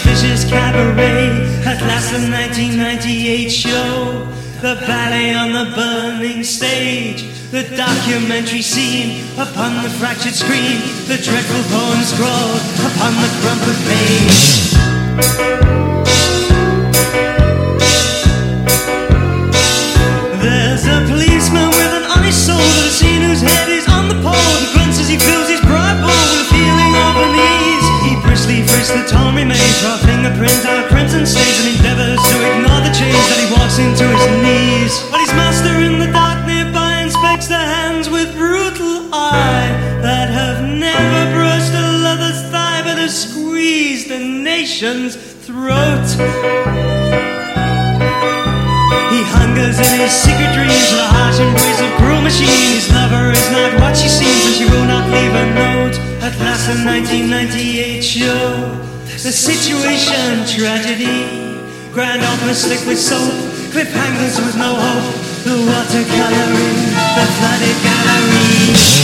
vicious cabaret. At last, the 1998 show. The ballet on the burning stage, the documentary scene upon the fractured screen, the dreadful poem scrawled upon the crumpled page. There's a policeman with an honest soul has seen whose head is on the pole. He grunts as he fills his pride bowl with a feeling of unease. He briskly frisks the torn remains, raw fingerprints, our prints and stains, and endeavors to ignore the change that he walks into his knees. But his master in the dark nearby inspects the hands with brutal eye that have never brushed a lover's thigh, but have squeezed the nation's throat. He hungers in his secret dreams for the harsh embrace of cruel machine. His lover is not what she seems, and she will not leave a note. At last, the 1998 show, the situation tragedy. Grand opera slick with soap, cliffhangers with no hope. The watercoloring, the flooded gallery.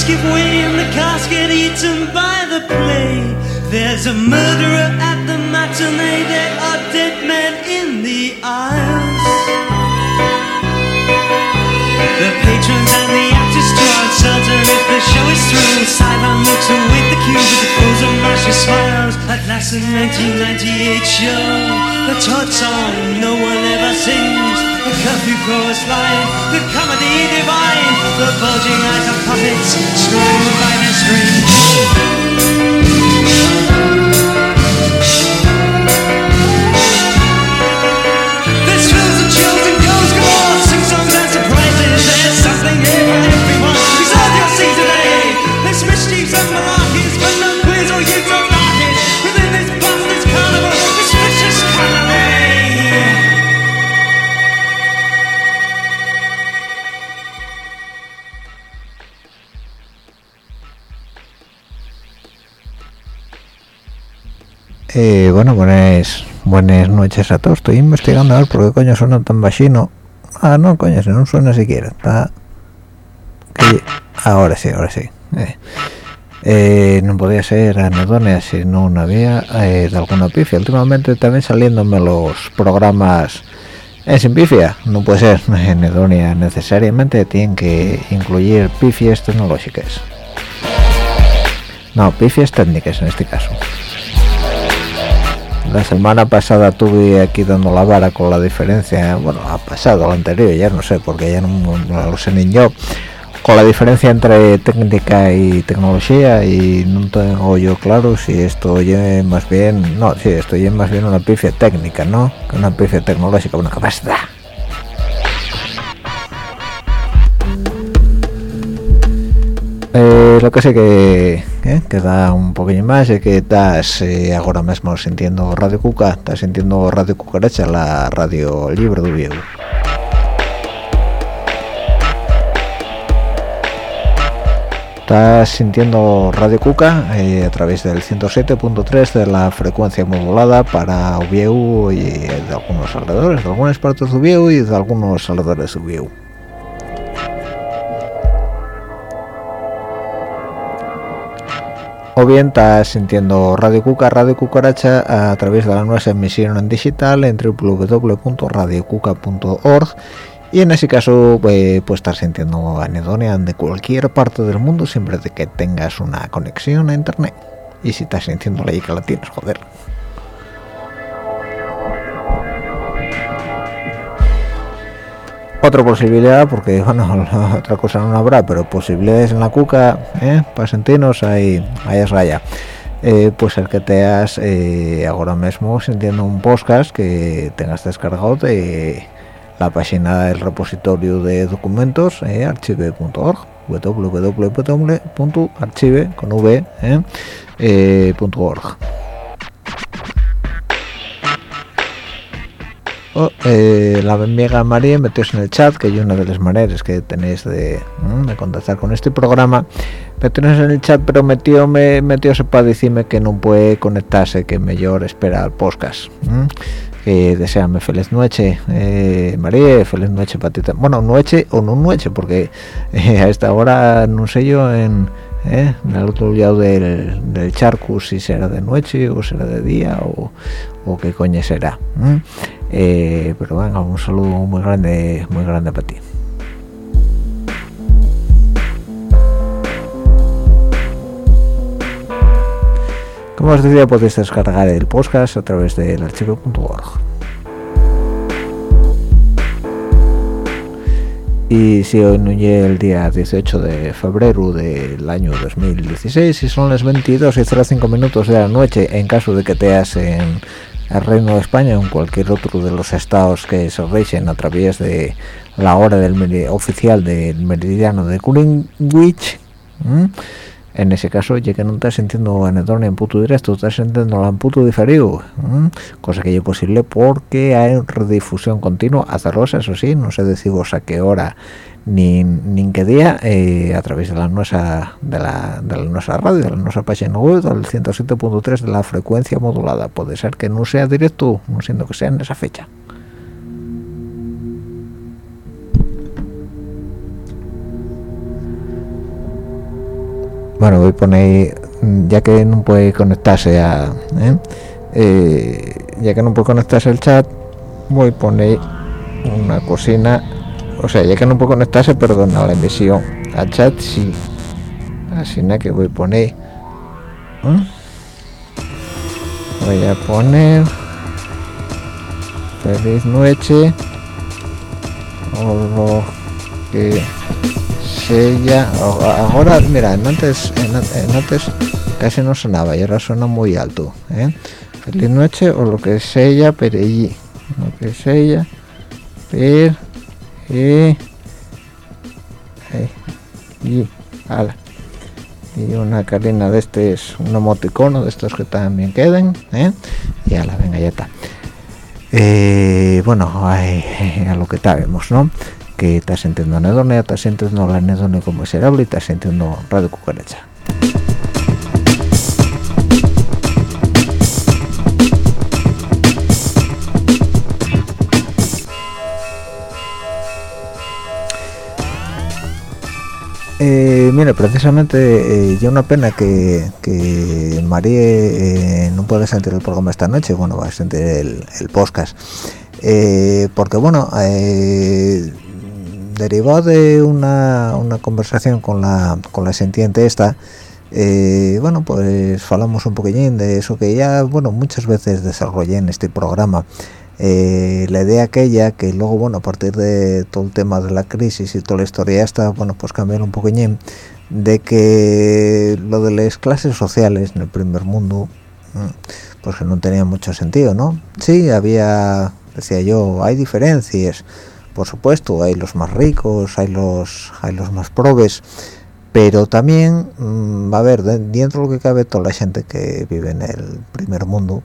And sets give way and the cast get eaten by the play. There's a murderer at the matinee. There are dead men in the aisles. The patrons and the actors too uncertain if the show is through. Sideline looks await the cue with the pose of mercy smiles. At last, the 1998 show, the Todd song no one ever sings. The curfew chorus line, the comedy divine, the bulging eyes of puppets screwing by their strings. Bueno, buenas, buenas noches a todos. Estoy investigando a ver por qué coño suena tan bajino. Ah, no, coño, si no suena siquiera. Está... que- Ahora sí, ahora sí. Eh, eh, no podía ser anedonia si no había eh, de alguna pifia. Últimamente también saliéndome los programas en sin pifia. No puede ser anedonia necesariamente. Tienen que incluir pifias tecnológicas. No, pifias técnicas en este caso. La semana pasada tuve aquí dando la vara con la diferencia, bueno, ha pasado la anterior, ya no sé, porque ya no, lo sé ni yo, con la diferencia entre técnica y tecnología y no tengo yo claro si esto oye más bien, no, sí, esto oye más bien una pifia técnica, ¿no? Que una pifia tecnológica, una capacidad. Eh, lo que sé que eh, que da un poquillo más es que estás eh, ahora mismo sintiendo Radio Cuca, estás sintiendo Radio Cucaracha, la radio libre de Viego. Estás sintiendo Radio Cuca eh, a través del 107.3 de la frecuencia modulada para Ubieu y de algunos alrededores, de algunas partes de Ubieu y de algunos alrededores de Ubieu. O bien estás sintiendo Radio Cuca, Radio Cucaracha a través de la nueva emisión en digital en www.radiocuca.org y en ese caso pues, pues estar sintiendo anedonia de cualquier parte del mundo siempre de que tengas una conexión a internet. Y si estás sintiendo la que la tienes joder otra posibilidad porque bueno otra cosa no habrá pero posibilidades en la cuca ¿eh? para sentirnos ahí ahí es raya. Eh, pues el que te has eh, ahora mismo sintiendo un podcast que tengas descargado de la página del repositorio de documentos eh, archive.org www.archive Eh, la amiga María metióse en el chat que hay una de las maneras que tenéis de, contactar con este programa. Metióse en el chat pero metió me metióse para decirme que no puede conectarse que mejor espera al podcast que deseame feliz noche. Eh, María feliz noche para ti bueno noche o no noche porque eh, a esta hora no sé yo en ¿eh? en el otro lado del, del, charco si será de noche o será de día o, o qué coño será eh, pero venga un saludo muy grande muy grande para ti. Como os decía podéis descargar el podcast a través del archivo.org y si hoy no llega el día 18 de febrero del año 2016 y son las 22 y 05 minutos de la noche en caso de que te en el Reino de España o en cualquier otro de los estados que se rigen a través de la hora del oficial del meridiano de Greenwich en ese caso ya que no estás sintiendo anedonia en puto directo estás sintiendo en puto diferido cosa que es posible porque hay redifusión continua azarosa eso sí no sé deciros a qué hora ni, ni qué día eh, a través de la nuestra de la, de la nuestra radio de la nuestra página web del 107.3 de la frecuencia modulada. Puede ser que no sea directo no siendo que sea en esa fecha bueno voy a poner ya que no puede conectarse a ¿eh? Eh, ya que no puede conectarse al chat voy a poner una cocina o sea ya que no puede conectarse perdona la emisión al chat sí así nada que voy a poner ¿eh? voy a poner feliz noche o lo que ella ahora mira antes antes casi no sonaba y ahora suena muy alto ¿eh? feliz noche o lo que es ella pero allí lo que es ella per y, y, y una carina de este es un emoticono de estos que también queden ¿eh? y a la venga ya está eh, bueno a lo que sabemos no que estás sintiendo anedonia, estás sintiendo la anedonia como miserable y estás sintiendo radio cucaracha. Eh, mire, precisamente eh, ya una pena que, que María eh, no pueda sentir el programa esta noche, bueno, va a sentir el, el podcast, eh, porque bueno, eh, derivado de una, una, conversación con la con la sentiente esta eh, bueno pues hablamos un poquillín de eso que ya bueno muchas veces desarrollé en este programa. Eh, la idea aquella que luego bueno a partir de todo el tema de la crisis y toda la historia esta bueno pues cambiar un poquillín de que lo de las clases sociales en el primer mundo mm, pues que no tenía mucho sentido no sí había decía yo hay diferencias por supuesto hay los más ricos hay los hay los más probes pero también va mm, a ver dentro de lo que cabe toda la gente que vive en el primer mundo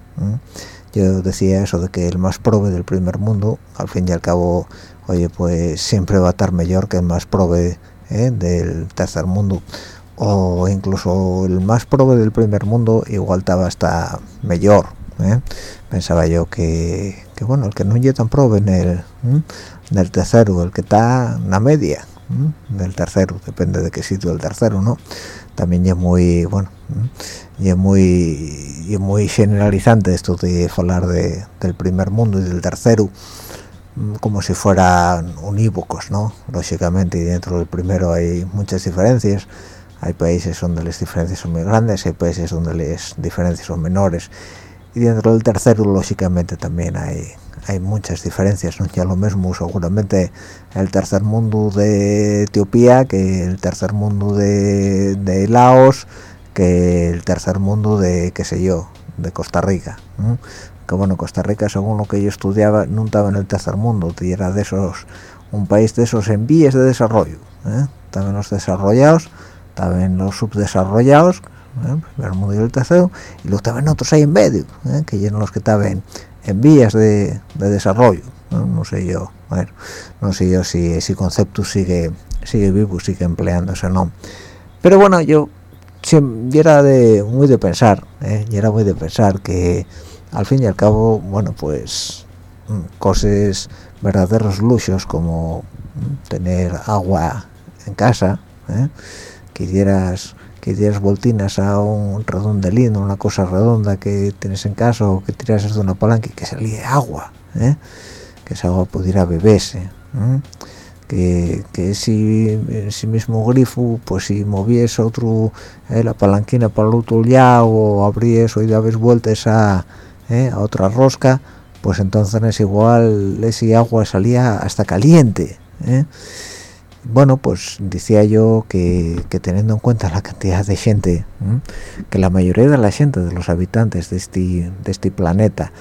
yo decía eso de que el más prove del primer mundo al fin y al cabo oye pues siempre va a estar mejor que el más prove ¿eh? del tercer mundo o incluso el más prove del primer mundo igual estaba hasta mejor ¿eh? pensaba yo que, que, bueno el que no llega tan prove en el del tercero, el que está en la media del tercero, depende de qué sitio del tercero, ¿no? También es muy, bueno, es muy, y muy generalizante esto de hablar de, del primer mundo y del tercero, como si fueran unívocos, ¿no? Lógicamente, dentro del primero hay muchas diferencias. Hay países donde las diferencias son muy grandes, hay países donde las diferencias son menores. Y dentro del tercero, lógicamente, también hay, hay muchas diferencias. ¿no? Ya lo mismo, seguramente, el tercer mundo de Etiopía que el tercer mundo de, de Laos, que el tercer mundo de, qué sé yo, de Costa Rica. Que bueno, Costa Rica, según lo que yo estudiaba, no estaba en el tercer mundo, era de esos, un país de esos en vías de desarrollo. ¿eh? Estaban los desarrollados, estaban los subdesarrollados, ¿eh? el mundo y el tercero, y luego estaban otros ahí en medio, ¿eh? que eran los que estaban en vías de, desarrollo. ¿no? sé yo, bueno, no sé yo si ese concepto sigue sigue vivo, sigue empleándose o no. Pero bueno, yo y era de muy de pensar ¿eh? era muy de pensar que al fin y al cabo bueno pues mm, cosas verdaderos luchos como mm, tener agua en casa ¿eh? que dieras que dieras voltinas a un redondelino una cosa redonda que tienes en casa o que tiras de una palanca y que salía agua ¿eh? que esa agua pudiera beberse que, que si si mismo grifo pues si movies otro eh, la palanquina para el otro lado o abríes o dabes vueltas a, eh, a otra rosca pues entonces es igual ese agua salía hasta caliente eh. Bueno pues decía yo que, teniendo en cuenta la cantidad de gente que la mayoría de la gente de los habitantes de este de este planeta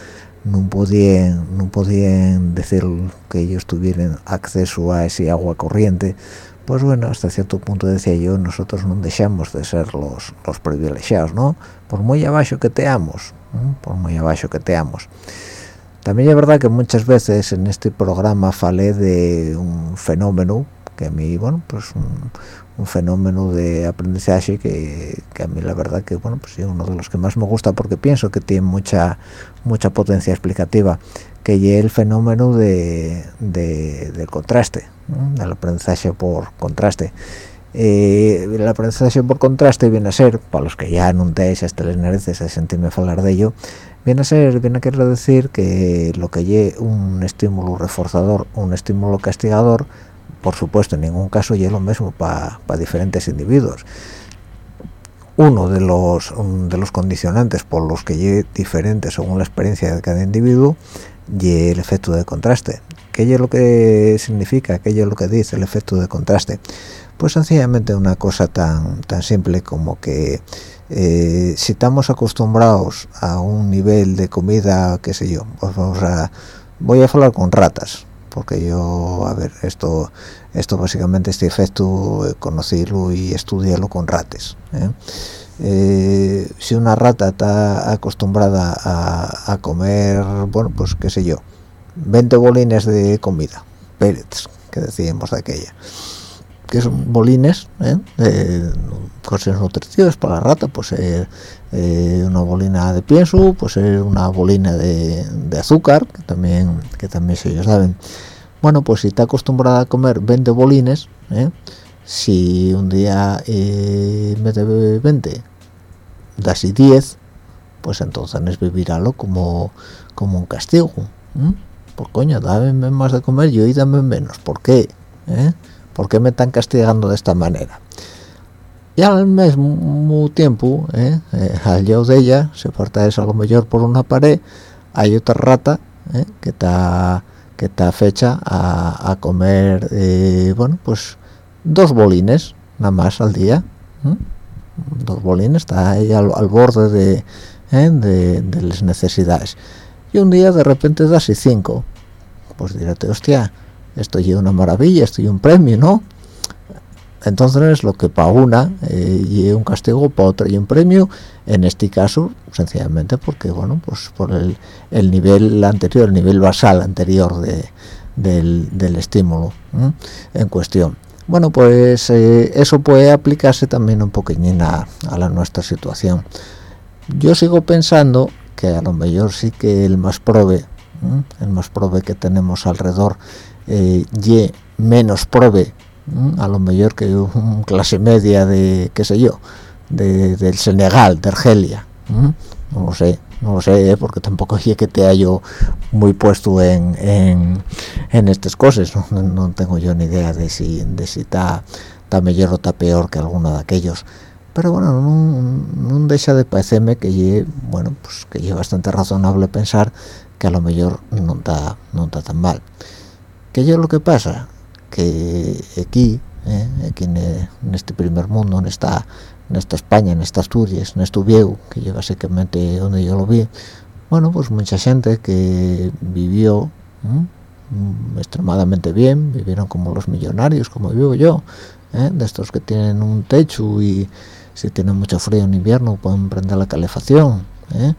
no podían no podían decir que ellos tuvieran acceso a ese agua corriente pues bueno hasta cierto punto decía yo nosotros no dejamos de ser los, privilegiados no por muy abajo que teamos por muy abajo que teamos. También es verdad que muchas veces en este programa falé de un fenómeno que a mí bueno pues un, un fenómeno de aprendizaje que, a mí la verdad que bueno pues es uno de los que más me gusta porque pienso que tiene mucha mucha potencia explicativa que es el fenómeno de, del contraste del aprendizaje por contraste. Eh, el aprendizaje por contraste viene a ser para los que ya no tenéis hasta las narices a sentirme hablar de ello viene a ser viene a querer decir que lo que es un estímulo reforzador un estímulo castigador por supuesto en ningún caso es lo mismo para diferentes individuos uno de los de los condicionantes por los que es diferente según la experiencia de cada individuo y el efecto de contraste ¿qué es lo que significa? ¿qué es lo que dice el efecto de contraste? pues sencillamente una cosa tan tan simple como que eh, si estamos acostumbrados a un nivel de comida qué sé yo pues vamos a voy a hablar con ratas porque yo, a ver, esto esto básicamente este efecto eh, conocerlo y estudiarlo con rates. ¿eh? Eh, si una rata está acostumbrada a, comer, bueno, pues qué sé yo, 20 bolines de comida, pellets, que decíamos de aquella, que son bolines de cosas nutritivas para la rata, pues una bolina de pienso, pues una bolina de, azúcar, que también, que también si ellos saben, bueno pues si está acostumbrada a comer 20 bolines ¿eh? si un día eh, me debe 20 da así 10 pues entonces viviralo como como un castigo ¿eh? pues coño dame más de comer y dame menos ¿por qué? ¿Eh? ¿Por qué me están castigando de esta manera? y al mismo tiempo ¿eh? eh al lado de ella se porta eso a lo mejor por una pared hay otra rata que está que está fecha a, comer eh, bueno pues dos bolines nada más al día dos bolines está ahí al, borde ¿eh? de, de, las necesidades y un día de repente da así cinco pues dirate hostia esto es una maravilla esto es un premio no entonces lo que para una eh, un castigo para otra y un premio en este caso sencillamente porque bueno pues por el, el nivel anterior el nivel basal anterior de, del, estímulo en cuestión. Bueno pues eh, eso puede aplicarse también un poquillín a, a, la nuestra situación. Yo sigo pensando que a lo mejor sí que el más prove el más prove que tenemos alrededor eh, y menos prove a lo mejor que un clase media de qué sé yo de, del Senegal de Argelia no lo sé no lo sé ¿eh? porque tampoco es que te hallo muy puesto en, en, estas cosas ¿no? tengo yo ni idea de si de si está está mejor o está peor que alguno de aquellos pero bueno no, deja de parecerme que bueno pues que es bastante razonable pensar que a lo mejor no está no está tan mal que yo lo que pasa que aquí ¿eh? aquí en, este primer mundo en esta en esta España en estas Asturias en este viejo que yo básicamente donde yo lo vi bueno pues mucha gente que vivió extremadamente bien vivieron como los millonarios como vivo yo ¿eh? de estos que tienen un techo y si tienen mucho frío en invierno pueden prender la calefacción ¿eh?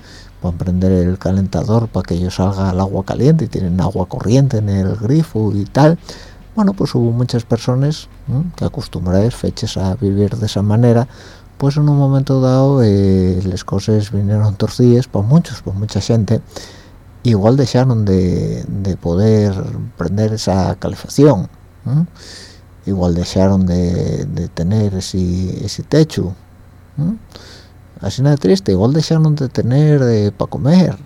Pueden prender el calentador para que ellos salga el agua caliente y tienen agua corriente en el grifo y tal. Bueno pues hubo muchas personas que acostumbradas fechas a vivir de esa manera. Pues en un momento dado eh, las cosas vinieron torcidas para muchos para mucha gente. Igual dejaron de, poder prender esa calefacción igual dejaron de, tener ese, ese techo así nada triste igual dejaron de tener eh, para comer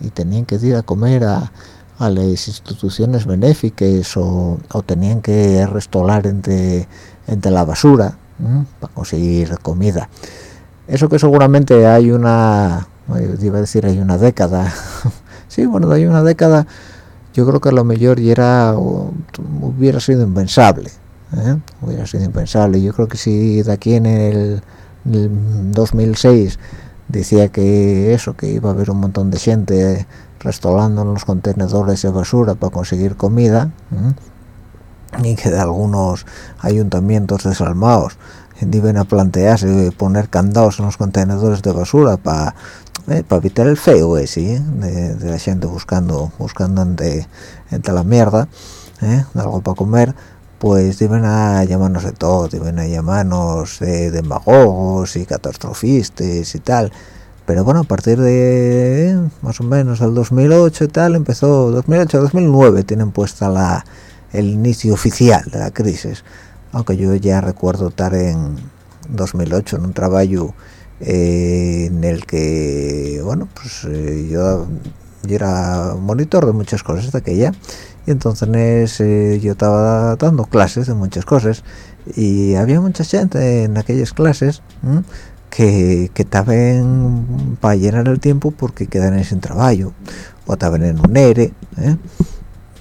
y tenían que ir a comer a a las instituciones benéficas o, tenían que restolar entre, entre la basura para conseguir comida. Eso que seguramente hay una, iba a decir hay una década, sí, bueno, hay una década, yo creo que a lo mejor ya era, hubiera sido impensable, ¿eh? hubiera sido impensable. Yo creo que si de aquí en el 2006 decía que eso, que iba a haber un montón de gente restolando en los contenedores de basura para conseguir comida y que de algunos ayuntamientos desalmados iban a plantearse poner candados en los contenedores de basura para eh, para evitar el feo ese ¿eh? de, la gente buscando buscando entre, entre la mierda ¿eh? algo para comer pues iban a llamarnos de todo iban a llamarnos de demagogos y catastrofistas y tal. Pero bueno a partir de más o menos el 2008 y tal empezó 2008 2009 tienen puesta la el inicio oficial de la crisis. Aunque yo ya recuerdo estar en 2008 en un trabajo eh, en el que bueno pues eh, yo, yo, era monitor de muchas cosas de aquella. Y entonces eh, yo estaba dando clases de muchas cosas. Y había mucha gente en aquellas clases que, que estaban para llenar el tiempo porque quedan sin trabajo o estaban en un ERE ¿eh?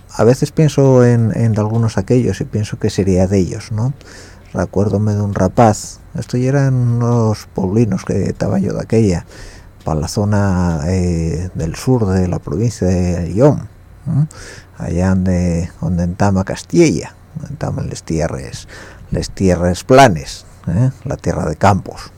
a veces pienso en, en, algunos aquellos y pienso que sería de ellos no recuérdome de un rapaz. Esto ya eran unos pueblinos que estaba yo de aquella para la zona eh, del sur de la provincia de Lyon allá donde donde Castilla donde entaman las tierras las tierras planes ¿eh? la tierra de campos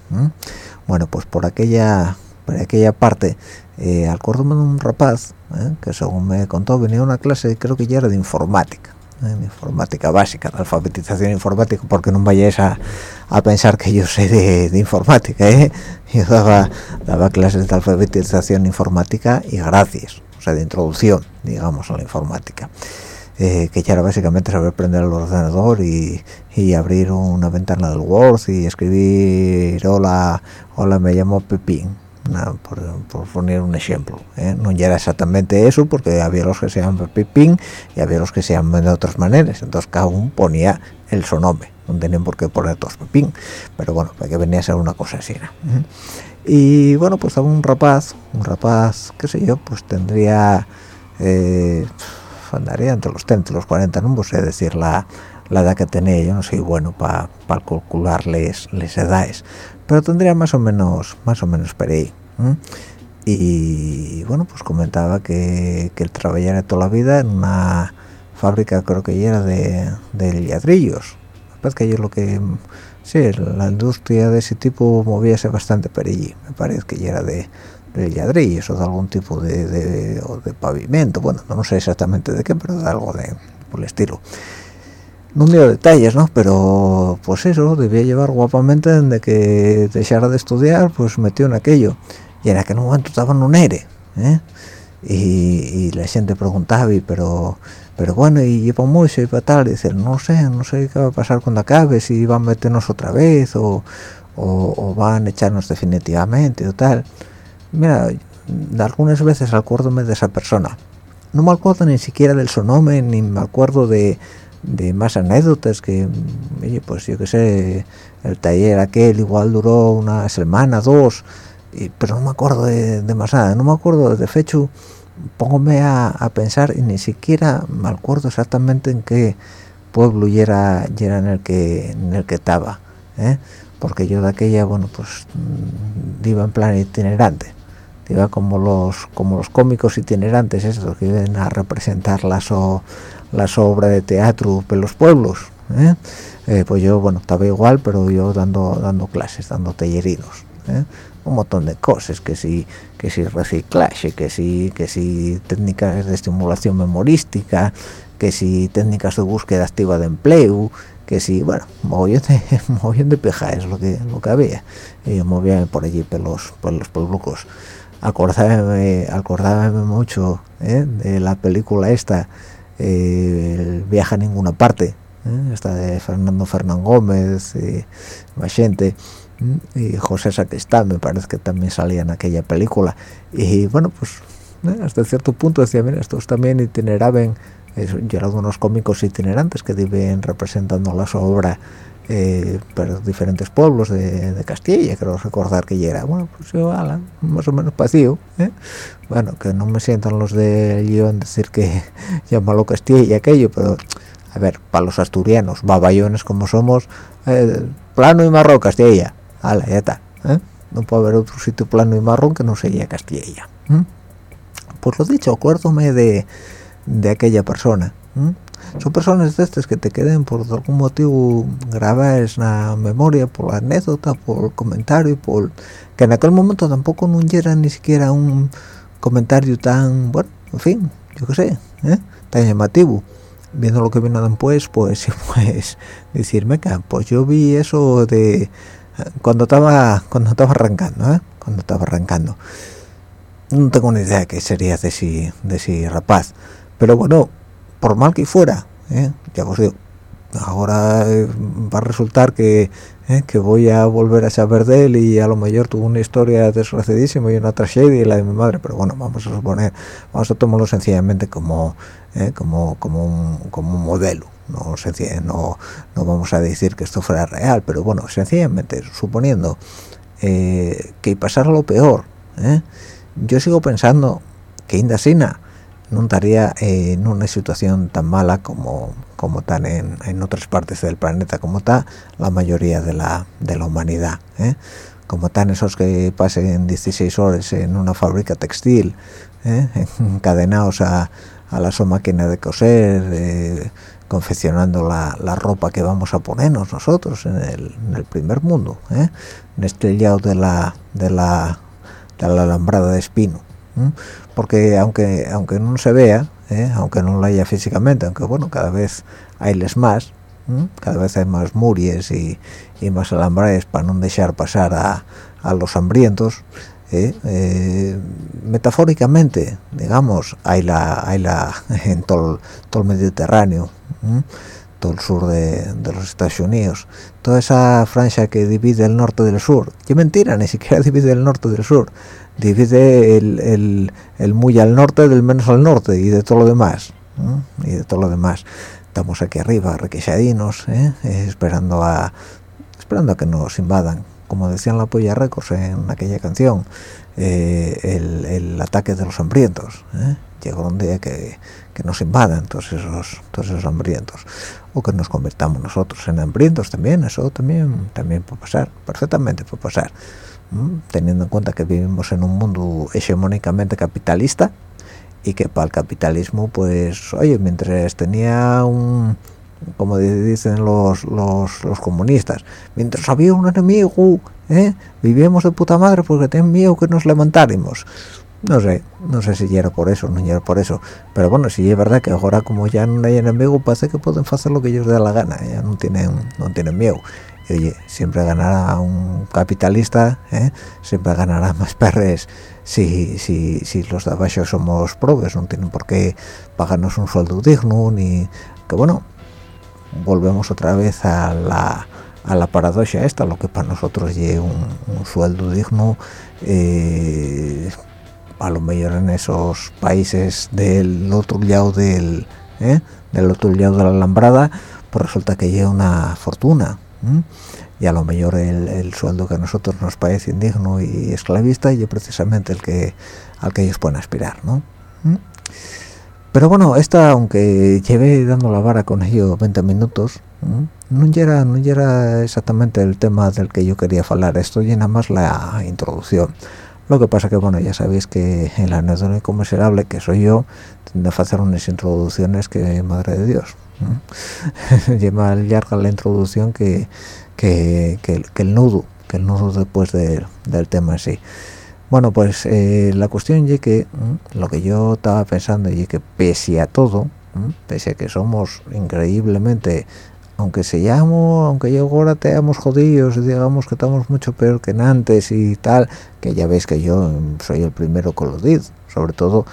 bueno pues por aquella por aquella parte eh, acuérdome de un rapaz que según me contó venía a una clase creo que ya era de informática de informática básica de alfabetización informática porque no vayáis a, a pensar que yo sé de, informática ¿eh? yo daba, daba clases de alfabetización informática y gracias o sea de introducción digamos a la informática. Eh, que ya era básicamente saber prender el ordenador y, y, abrir una ventana del Word y escribir hola, hola me llamo Pepín por, poner un ejemplo ¿eh? no era exactamente eso porque había los que se llaman Pepín y había los que se llaman de otras maneras entonces cada uno ponía el su nombre no tenían por qué poner todos Pepín pero bueno para que venía a ser una cosa así ¿no? y bueno pues un rapaz un rapaz qué sé yo pues tendría eh, andaría entre los 30 y los 40, no sé decir la, la edad que tenía, yo no soy bueno para calcularles las edades, pero tendría más o menos, más o menos por ahí. Y bueno, pues comentaba que, que él trabajara toda la vida en una fábrica, creo que era de, de ladrillos. Parece que yo lo que sí, la industria de ese tipo movíase bastante por allí. Me parece que era de, de ladrillos o de algún tipo de, de, de, pavimento, bueno, no sé exactamente de qué, pero de algo de por el estilo. No dio detalles, ¿no? Pero pues eso, debía llevar guapamente de que dejara de estudiar, pues metió en aquello. Y en aquel momento estaba en un ERE, ¿eh? y, la gente preguntaba, pero pero bueno, y lleva mucho y para tal, y dice, no sé, no sé qué va a pasar cuando acabe, si van a meternos otra vez o, o, o van a echarnos definitivamente o tal mira algunas veces acuérdome de esa persona no me acuerdo ni siquiera del su nombre ni me acuerdo de, más anécdotas que oye pues yo qué sé el taller aquel igual duró una semana dos pero no me acuerdo de, más nada no me acuerdo de fecho póngome a, pensar y ni siquiera me acuerdo exactamente en qué pueblo y era, era en el que en el que estaba ¿eh? porque yo de aquella bueno pues mm, iba en plan itinerante iba como los como los cómicos itinerantes estos que vienen a representar la las obras de teatro en los pueblos ¿eh? Eh, pues yo bueno estaba igual pero yo dando dando clases dando tallerinos un montón de cosas que si que si reciclaje que si que si técnicas de estimulación memorística que si técnicas de búsqueda activa de empleo que si bueno mogollón de mogollón de es lo que lo que había y yo movía por allí por los por los pueblos acordábame acordábame mucho ¿eh? de la película esta eh, el viaje a ninguna parte ¿eh? esta de Fernando Fernán Gómez y gente y José Sacristán me parece que también salía en aquella película y bueno pues ¿eh? hasta cierto punto decía mira estos también itineraban yo era unos cómicos itinerantes que viven representando la obra eh, por diferentes pueblos de, Castilla creo recordar que ya era bueno pues yo más o menos pasillo ¿eh? bueno que no me sientan los de León decir que llámalo Castilla y aquello pero a ver para los asturianos baballones como somos plano y marrón Castilla ala, ya está ¿eh? no puede haber otro sitio plano y marrón que no sería Castilla pues lo dicho acuérdome de, de aquella persona son personas de estas que te queden por algún motivo grabadas en la memoria por la anécdota por el comentario por que en aquel momento tampoco no era ni siquiera un comentario tan bueno en fin yo qué sé ¿eh? tan llamativo viendo lo que vino después pues pues decirme que pues yo vi eso de cuando estaba cuando estaba arrancando ¿eh? cuando estaba arrancando no tengo ni idea qué sería de si de si rapaz pero bueno por mal que fuera ¿eh? ya os digo ahora eh, va a resultar que, que voy a volver a saber de él y a lo mejor tuvo una historia desgraciadísima y una tragedia y la de mi madre pero bueno vamos a suponer vamos a tomarlo sencillamente como como como un, como un modelo no, no, no vamos a decir que esto fuera real, pero bueno, sencillamente, suponiendo eh, que pasara lo peor, ¿eh? yo sigo pensando que Indasina no estaría en una situación tan mala como, como están en, otras partes del planeta, como está la mayoría de la, de la humanidad. ¿eh? Como están esos que pasen 16 horas en una fábrica textil, encadenados a, a la su máquina de coser, confeccionando la, la, ropa que vamos a ponernos nosotros en el, en el primer mundo, ¿eh? en este de la, de la, de la alambrada de espino. Porque aunque aunque no se vea, ¿eh? aunque no lo haya físicamente, aunque bueno, cada vez hay les más, cada vez hay más muries y, y más alambrades para no dejar pasar a, a los hambrientos, ¿eh? Eh, metafóricamente digamos hay la hay la en todo el Mediterráneo todo el sur de, los Estados Unidos toda esa franja que divide el norte del sur qué mentira ni siquiera divide el norte del sur divide el, el, muy al norte del menos al norte y de todo lo demás y de todo lo demás estamos aquí arriba requechadinos ¿eh? esperando a esperando a que nos invadan como decían la Polla Records en aquella canción, eh, el, ataque de los hambrientos. ¿eh? Llegó un día que, nos invadan todos esos, todos esos hambrientos. O que nos convirtamos nosotros en hambrientos también, eso también, también puede pasar, perfectamente puede pasar. Teniendo en cuenta que vivimos en un mundo hegemónicamente capitalista y que para el capitalismo, pues, oye, mientras tenía un como dicen los, los, los, comunistas, mientras había un enemigo, ¿eh? vivíamos de puta madre porque tenían miedo que nos levantáramos. No sé, no sé si era por eso, no era por eso, pero bueno, si es verdad que ahora como ya no hay enemigo, parece que pueden hacer lo que ellos den la gana, ya no tienen, no tienen miedo. Oye, siempre ganará un capitalista, ¿eh? siempre ganará más perres si, si, si los de abajo somos probes, no tienen por qué pagarnos un sueldo digno, ni que bueno, volvemos otra vez a la, a la paradoja esta, lo que para nosotros es un, sueldo digno, eh, a lo mejor en esos países del otro lado del ¿eh? del otro lado de la alambrada pues resulta que lleva una fortuna y a lo mejor el, sueldo que a nosotros nos parece indigno y esclavista y precisamente el que al que ellos pueden aspirar ¿no? pero bueno esta aunque lleve dando la vara con ello 20 minutos no era no era exactamente el tema del que yo quería hablar. Esto llena más la introducción lo que pasa que bueno ya sabéis que en la anedónico miserable que soy yo tiendo a hacer unas introducciones que madre de dios lleva larga la introducción que que, el nudo que el nudo después del tema en sí. Bueno pues eh, la cuestión es que lo que yo estaba pensando y que pese a todo pese a que somos increíblemente aunque se llamo, aunque yo ahora te hemos jodidos digamos que estamos mucho peor que antes y tal, que ya veis que yo soy el primero con lo digo, sobre todo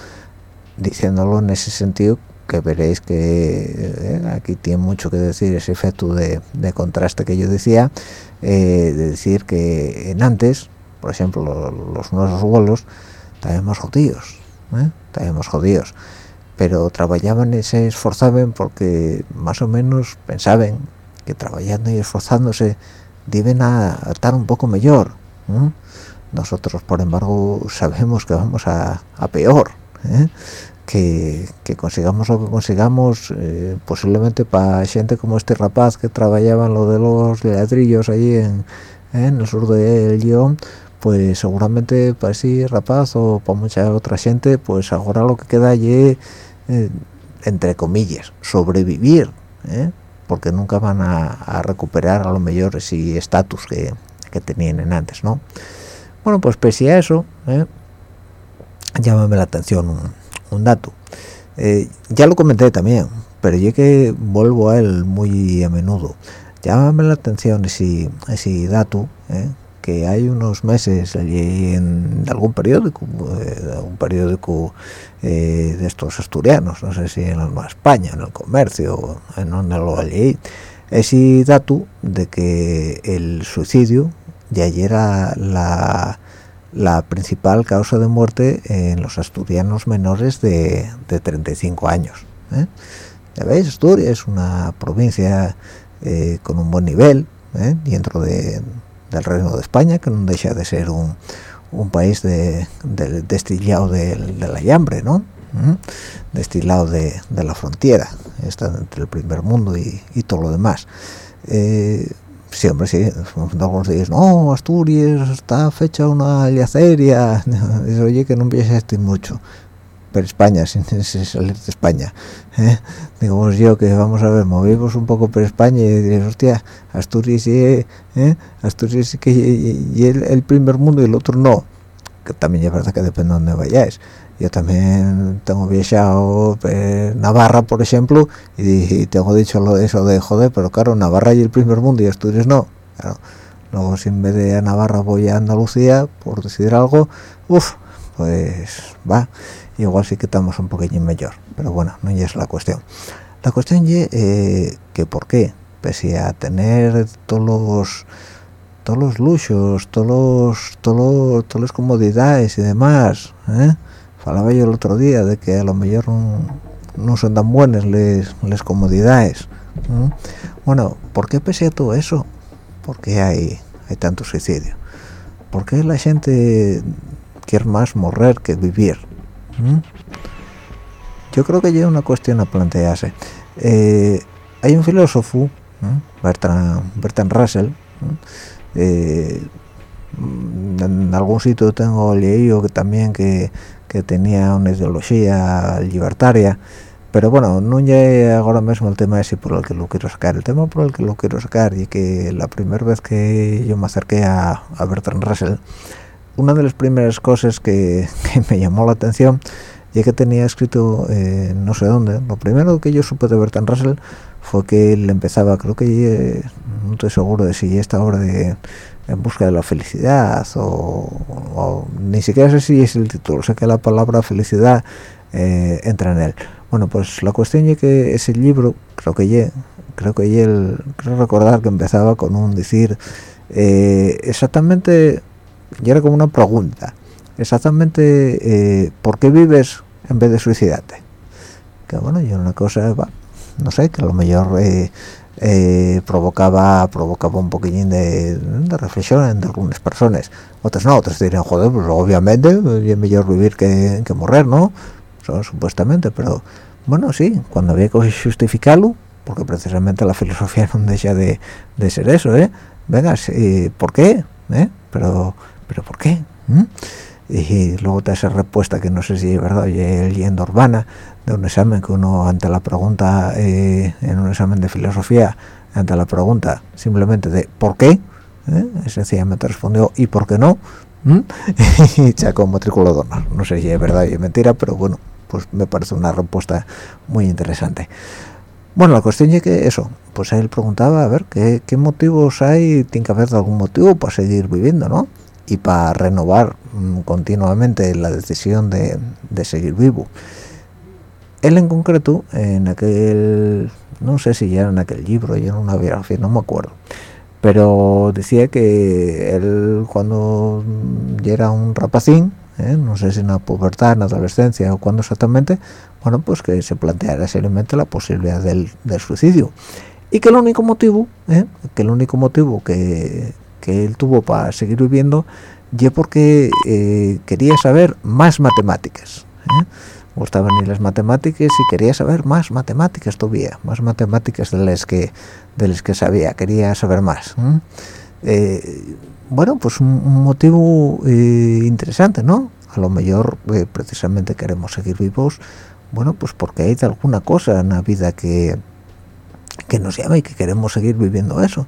diciéndolo en ese sentido que veréis que eh, aquí tiene mucho que decir ese efecto de, contraste que yo decía, eh, de decir que en antes, por ejemplo, los, nuestros abuelos, estábamos jodidos, ¿eh? estábamos jodidos pero trabajaban y se esforzaban porque más o menos pensaban que trabajando y esforzándose deben a, estar un poco mejor nosotros por embargo sabemos que vamos a, peor ¿eh? que, consigamos lo que consigamos eh, posiblemente para gente como este rapaz que trabajaba en lo de los ladrillos allí en, el sur de Lyon pues seguramente para ese rapaz o para mucha otra gente pues ahora lo que queda allí eh, entre comillas, sobrevivir, ¿eh? porque nunca van a, recuperar a lo mejor ese estatus que, que, tenían en antes, ¿no? Bueno, pues pese a eso, ¿eh? llámame la atención un, dato. ya lo comenté también, pero yo que vuelvo a él muy a menudo. Llámame la atención ese, ese dato, que hay unos meses allí en algún periódico, eh, un periódico eh, de estos asturianos, no sé si en Nueva España, en el comercio, en donde lo allí, ese dato de que el suicidio ya era la, la principal causa de muerte en los asturianos menores de, de 35 años. ¿eh? Ya veis, Asturias es una provincia con un buen nivel, dentro de del Reino de España, que no deja de ser un, país de, destilado de, la hambre, ¿no? destilado de, la frontera, está entre el primer mundo y, todo lo demás. Eh, siempre sí, algunos dicen, no, Asturias está fecha una aliaceria, dice, oye, que no existir mucho pero España, sin, salir de España. ¿eh? Digo yo que vamos a ver, movimos un poco por España y diréis, hostia, Asturias y ¿eh? Asturias que y, el, primer mundo y el otro no. Que también es verdad que depende de dónde vayáis. Yo también tengo viajado Navarra, por ejemplo, y, tengo dicho lo de eso de joder, pero claro, Navarra y el primer mundo y Asturias no. Claro. Luego si en vez de a Navarra voy a Andalucía, por decir algo, uff, pues va igual sí que estamos un poquillo mejor pero bueno no es la cuestión la cuestión es eh, que por qué pese a tener todos los todos los luchos todos los todos todas las comodidades y demás ¿eh? falaba yo el otro día de que a lo mejor no, son tan buenas las comodidades bueno ¿por qué pese a todo eso? ¿por qué hay, hay tanto suicidio? ¿por qué la gente quiere más morrer que vivir? ¿Mm? Yo creo que ya una cuestión a plantearse. Eh, hay un filósofo, Bertrand, Russell, eh, en algún sitio tengo leído que también que, tenía una ideología libertaria, pero bueno, no ya ahora mismo el tema ese por el que lo quiero sacar. El tema por el que lo quiero sacar y que la primera vez que yo me acerqué a, a Bertrand Russell, una de las primeras cosas que, me llamó la atención ya que tenía escrito eh, no sé dónde lo primero que yo supe de Bertrand Russell fue que él empezaba creo que eh, no estoy seguro de si esta obra de en busca de la felicidad o, ni siquiera sé si es el título sé que la palabra felicidad eh, entra en él. Bueno pues la cuestión es que ese libro creo que creo que él creo recordar que empezaba con un decir exactamente y era como una pregunta. Exactamente eh, por qué vives en vez de suicidarte que bueno yo una cosa no sé que a lo mejor eh, eh, provocaba provocaba un poquillín de, reflexión en algunas personas. Otras no otras dirían joder pues obviamente es mejor vivir que, que morrer no supuestamente pero bueno sí cuando había que justificarlo porque precisamente la filosofía no deja de, de ser eso eh venga ¿por qué? Pero pero ¿por qué? ¿Mm? y luego te esa respuesta que no sé si es verdad oye leyenda urbana de un examen que uno ante la pregunta eh, en un examen de filosofía ante la pregunta simplemente de ¿por qué? ¿Eh? sencillamente respondió ¿y por qué no? ¿Mm? y sacó matrícula de honor no sé si es verdad o es mentira pero bueno pues me parece una respuesta muy interesante bueno la cuestión es que eso pues él preguntaba a ver qué motivos hay tiene que haber algún motivo para seguir viviendo ¿no? Y para renovar mm, continuamente la decisión de, seguir vivo. Él en concreto, en aquel, no sé si ya en aquel libro, ya en una biografía, no me acuerdo, pero decía que él cuando ya era un rapacín, ¿eh? no sé si en la pubertad, en la adolescencia o cuando exactamente, bueno, pues que se planteara seriamente la posibilidad del, suicidio. Y que el único motivo, ¿eh? que el único motivo que, que él tuvo para seguir viviendo y porque eh, quería saber más matemáticas ¿eh? gustaban y las matemáticas y quería saber más matemáticas todavía más matemáticas de las que de las que sabía quería saber más ¿eh? bueno pues un, motivo interesante no a lo mejor precisamente queremos seguir vivos bueno pues porque hay alguna cosa en la vida que que nos llama y que queremos seguir viviendo eso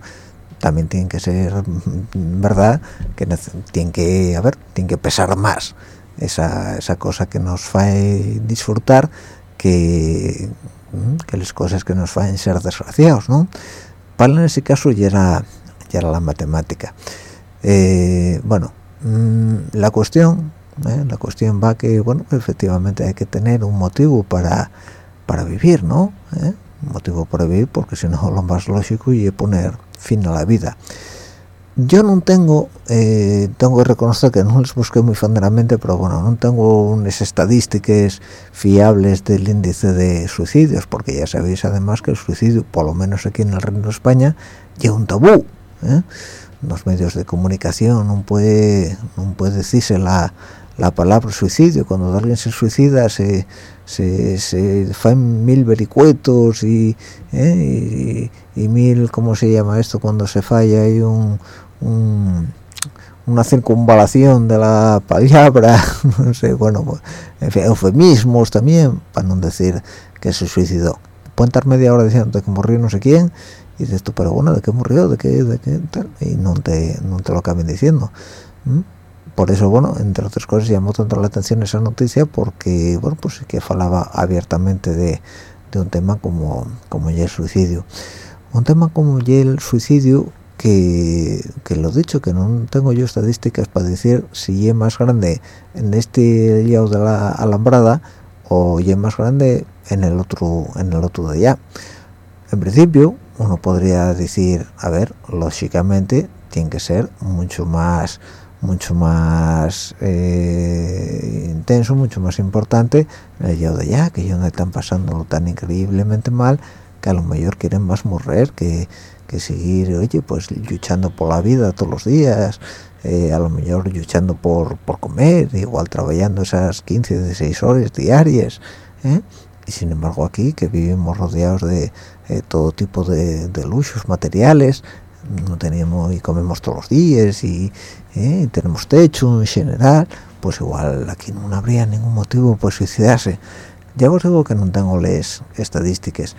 también tiene que ser mm, verdad que tiene que a ver tiene que pesar más esa, esa cosa que nos hace disfrutar que, mm, que las cosas que nos hacen ser desgraciados no para en ese caso ya era ya era la matemática. Eh, bueno mm, la cuestión eh, la cuestión va que bueno efectivamente hay que tener un motivo para para vivir no eh, motivo para vivir porque si no lo más lógico y poner fin a la vida yo no tengo eh, tengo que reconocer que no les busqué muy fonderamente pero bueno no tengo unas estadísticas fiables del índice de suicidios porque ya sabéis además que el suicidio por lo menos aquí en el Reino de España lleva un tabú ¿eh? los medios de comunicación no puede no puede decirse la, la palabra suicidio cuando alguien se suicida se se, se mil vericuetos y, ¿eh? y, mil, ¿cómo se llama esto? Cuando se falla hay un, una circunvalación de la palabra, no sé, bueno, pues, eufemismos también, para no decir que se suicidó. Pueden estar media hora diciendo que murió no sé quién, y dices tú, pero bueno, ¿de qué murió? ¿De qué? De qué Y no te, no te lo acaben diciendo por eso bueno entre otras cosas llamó tanto la atención esa noticia porque bueno pues que falaba abiertamente de, un tema como como el suicidio. Un tema como ya el suicidio que, que lo dicho que no tengo yo estadísticas para decir si es más grande en este lado de la alambrada o es más grande en el otro en el otro de allá en principio uno podría decir a ver lógicamente tiene que ser mucho más mucho más eh, intenso, mucho más importante el yo de ya, que ya no están pasando tan increíblemente mal, que a lo mejor quieren más morrer que, que seguir, oye, pues luchando por la vida todos los días, eh, a lo mejor luchando por, por comer, igual trabajando esas 15, 16 horas diarias, ¿eh? y sin embargo aquí que vivimos rodeados de todo tipo de, de luchos materiales, no tenemos y comemos todos los días y, ¿eh? tenemos techo en general pues igual aquí no habría ningún motivo para suicidarse ya os digo que no tengo les estadísticas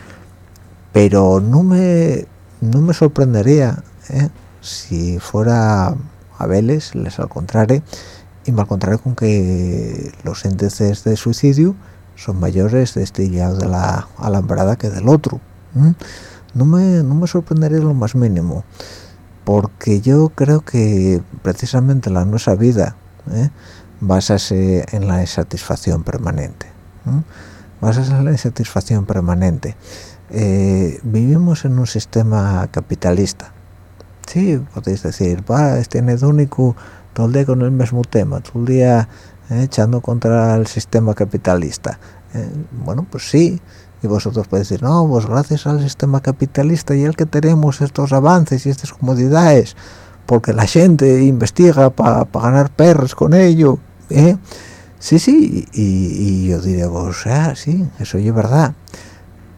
pero no me no me sorprendería ¿eh? si fuera a Vélez les al contrario y me al contrario con que los índices de suicidio son mayores de este lado de la alambrada que del otro no me, no me sorprendería lo más mínimo porque yo creo que precisamente la nuestra vida ¿eh? basase en la insatisfacción permanente ¿eh? basase en la insatisfacción permanente eh, vivimos en un sistema capitalista sí podéis decir va este anedónico todo el día con el mismo tema todo el día eh, echando contra el sistema capitalista eh, bueno pues sí y vosotros podéis decir no pues gracias al sistema capitalista y el que tenemos estos avances y estas comodidades porque la gente investiga para ganar perros con ello ¿eh? sí sí y, yo diré o sea sí eso es verdad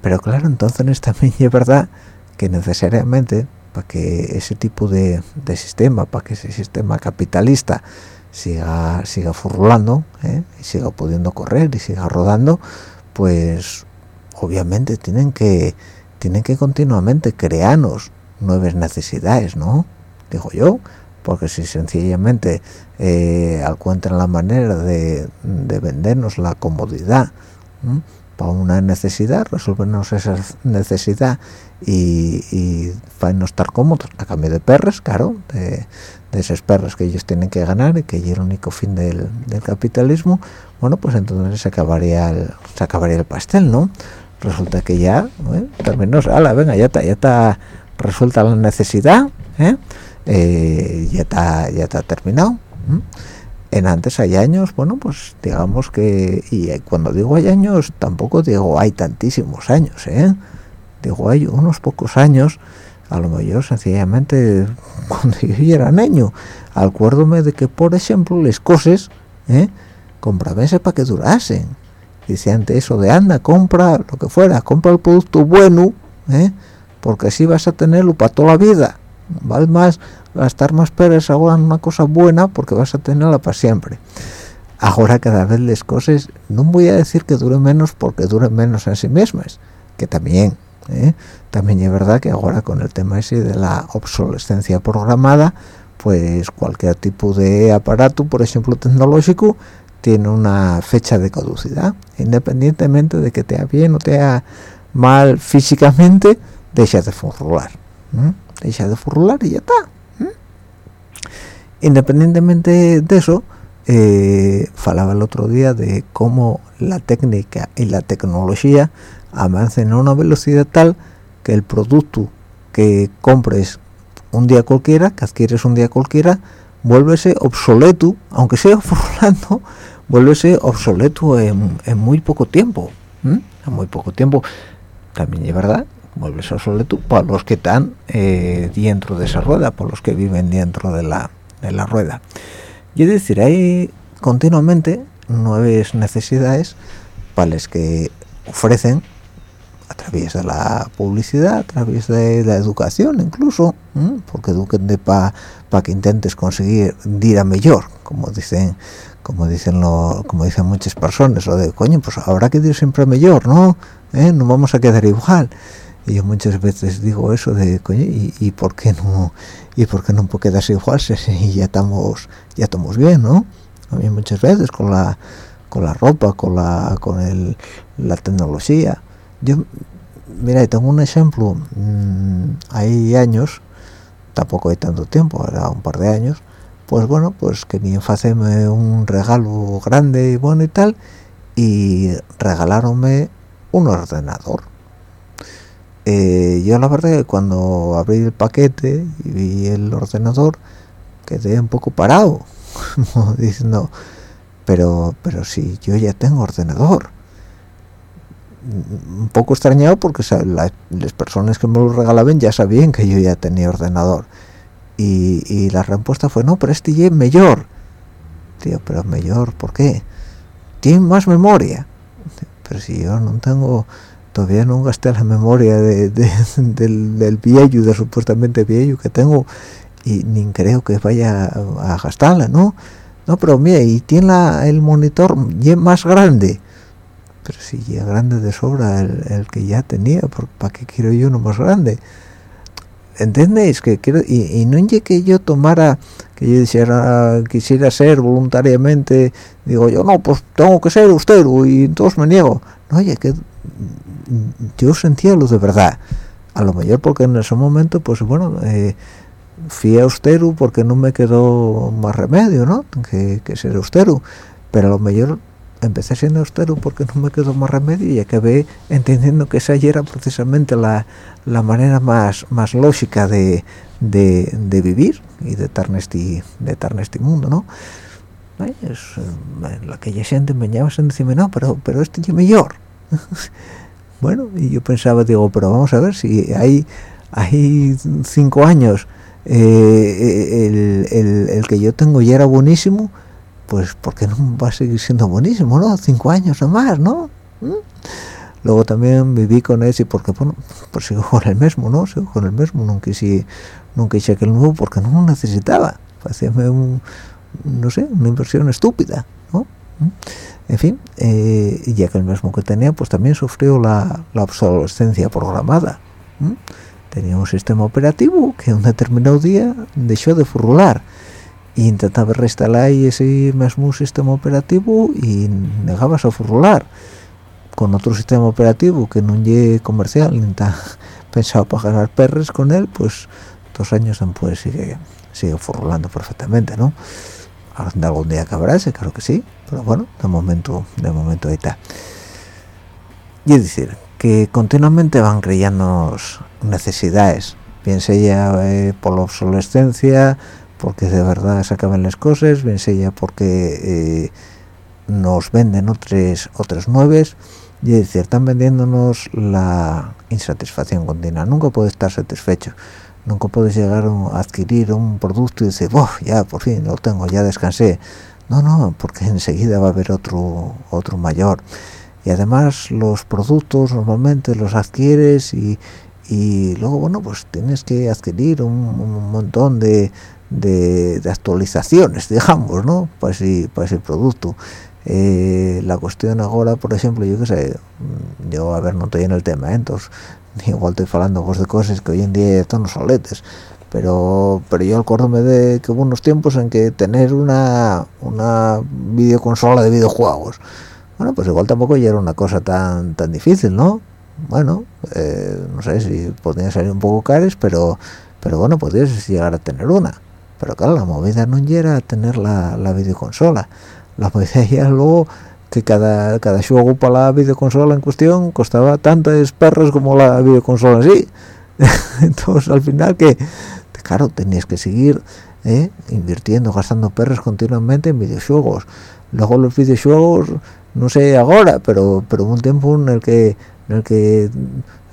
pero claro entonces también es verdad que necesariamente para que ese tipo de, sistema para que ese sistema capitalista siga siga furlando ¿eh? siga pudiendo correr y siga rodando pues obviamente tienen que tienen que continuamente crearnos nuevas necesidades no digo yo porque si sencillamente eh, la manera de, vendernos la comodidad para una necesidad resolvernos esa necesidad y, y estar cómodos. A cambio de perros claro de, esos perros que ellos tienen que ganar y que es el único fin del, capitalismo bueno pues entonces se acabaría se acabaría el pastel no resulta que ya ¿eh? terminó ala venga ya está ya está resuelta la necesidad ¿eh? Eh, ya está ya está terminado en antes hay años bueno pues digamos que y cuando digo hay años tampoco digo hay tantísimos años ¿eh? digo hay unos pocos años a lo mejor sencillamente cuando yo era niño acuérdome de que por ejemplo las cosas ¿eh? comprabese para que durasen dice antes eso de anda compra lo que fuera compra el producto bueno ¿eh? porque así vas a tenerlo para toda la vida vale más gastar más peras ahora en una cosa buena porque vas a tenerla para siempre ahora cada vez las cosas no voy a decir que duren menos porque duren menos en sí mismas que también ¿eh? también es verdad que ahora con el tema ese de la obsolescencia programada pues cualquier tipo de aparato por ejemplo tecnológico tiene una fecha de caducidad independientemente de que te bien o te mal físicamente deja de furrular deja de furrular y ya está independientemente de eso eh, falaba el otro día de cómo la técnica y la tecnología avancen a una velocidad tal que el producto que compres un día cualquiera, que adquieres un día cualquiera, vuélvese obsoleto, aunque sea furlando, vuélvese obsoleto en, muy poco tiempo. En muy poco tiempo. También es verdad, vuelve obsoleto para los que están eh, dentro de esa rueda, para los que viven dentro de la, de la rueda. Y es decir, hay continuamente nuevas necesidades para las que ofrecen a través de la publicidad, a través de la educación incluso, porque eduquen de para pa que intentes conseguir ir a mejor, como dicen como dicen lo, como dicen muchas personas, lo de coño, pues habrá que ir siempre a mejor, ¿no? ¿Eh? No vamos a quedar igual. Y yo muchas veces digo eso de coño, ¿y, por qué no y por qué no quedarse igual si ya estamos ya estamos bien, ¿no? A mí muchas veces con la con la ropa, con la con el, la tecnología yo mira tengo un ejemplo mm, hay años tampoco hay tanto tiempo era un par de años pues bueno pues querían hacerme un regalo grande y bueno y tal y regalaronme un ordenador. Eh, yo la verdad que cuando abrí el paquete y vi el ordenador quedé un poco parado diciendo pero pero si yo ya tengo ordenador un poco extrañado porque las personas que me lo regalaban ya sabían que yo ya tenía ordenador. Y, la respuesta fue no pero este es mejor tío pero mejor ¿por qué? tiene más memoria pero si yo no tengo todavía no gasté la memoria del, del viejo de supuestamente viejo que tengo y ni creo que vaya a gastarla no no pero mira y tiene el monitor más grande pero si ya grande de sobra el, que ya tenía ¿para qué quiero yo uno más grande? ¿entendéis? que quiero y, no es que yo tomara que yo dijera, quisiera ser voluntariamente digo yo no pues tengo que ser austero y entonces me niego no oye que yo sentía lo de verdad a lo mejor porque en ese momento pues bueno eh, fui austero porque no me quedó más remedio no que, que ser austero pero a lo mejor empecé siendo austero porque no me quedó más remedio y acabé entendiendo que esa era precisamente la, la manera más, más lógica de, de, de vivir y de estar en este de estar en este mundo no es, eh, la que ya gente me llama decirme no pero pero este es mejor bueno y yo pensaba digo pero vamos a ver si hay hay cinco años eh, el, el, el, que yo tengo ya era buenísimo pues porque no va a seguir siendo buenísimo no cinco años o más no ¿Mm? luego también viví con ese porque bueno pues sigo con el mismo no sigo con el mismo nunca hice nunca hice aquel nuevo porque no lo necesitaba hacíame un no sé una inversión estúpida no ¿Mm? en fin eh, ya que el mismo que tenía pues también sufrió la, la obsolescencia programada ¿Mm? tenía un sistema operativo que un determinado día dejó de furrular e intentaba reinstalar ese mismo sistema operativo y negabas a furrular con otro sistema operativo que no llegue comercial ni está pensado para ganar perres con él pues dos años después sigue sigue furrulando perfectamente no algún día acabará claro que sí pero bueno de momento de momento ahí está. Y es decir que continuamente van creyendo necesidades piense ya eh, por la obsolescencia porque de verdad se acaban las cosas bien sea porque eh, nos venden otras otras nueves y es decir están vendiéndonos la insatisfacción continua. Nunca puedes estar satisfecho nunca puedes llegar a adquirir un producto y decir oh, ya por fin lo tengo ya descansé no no porque enseguida va a haber otro otro mayor. Y además los productos normalmente los adquieres y, y luego bueno pues tienes que adquirir un, un montón de, de, actualizaciones digamos no para ese, para ese producto. Eh, la cuestión ahora por ejemplo yo qué sé mm, yo a ver no estoy en el tema ¿eh? entonces igual estoy hablando pues, de cosas que hoy en día están los soletes pero pero yo acuérdome de que hubo unos tiempos en que tener una una videoconsola de videojuegos bueno pues igual tampoco ya era una cosa tan tan difícil no bueno eh, no sé si podrían salir un poco cares pero pero bueno podrías llegar a tener una pero claro la movida no era tener la, la videoconsola la movida ya luego que cada cada juego para la videoconsola en cuestión costaba tantas perros como la videoconsola sí entonces al final que claro tenías que seguir ¿eh? invirtiendo gastando perros continuamente en videojuegos luego los videojuegos no sé ahora pero pero un tiempo en el que en el que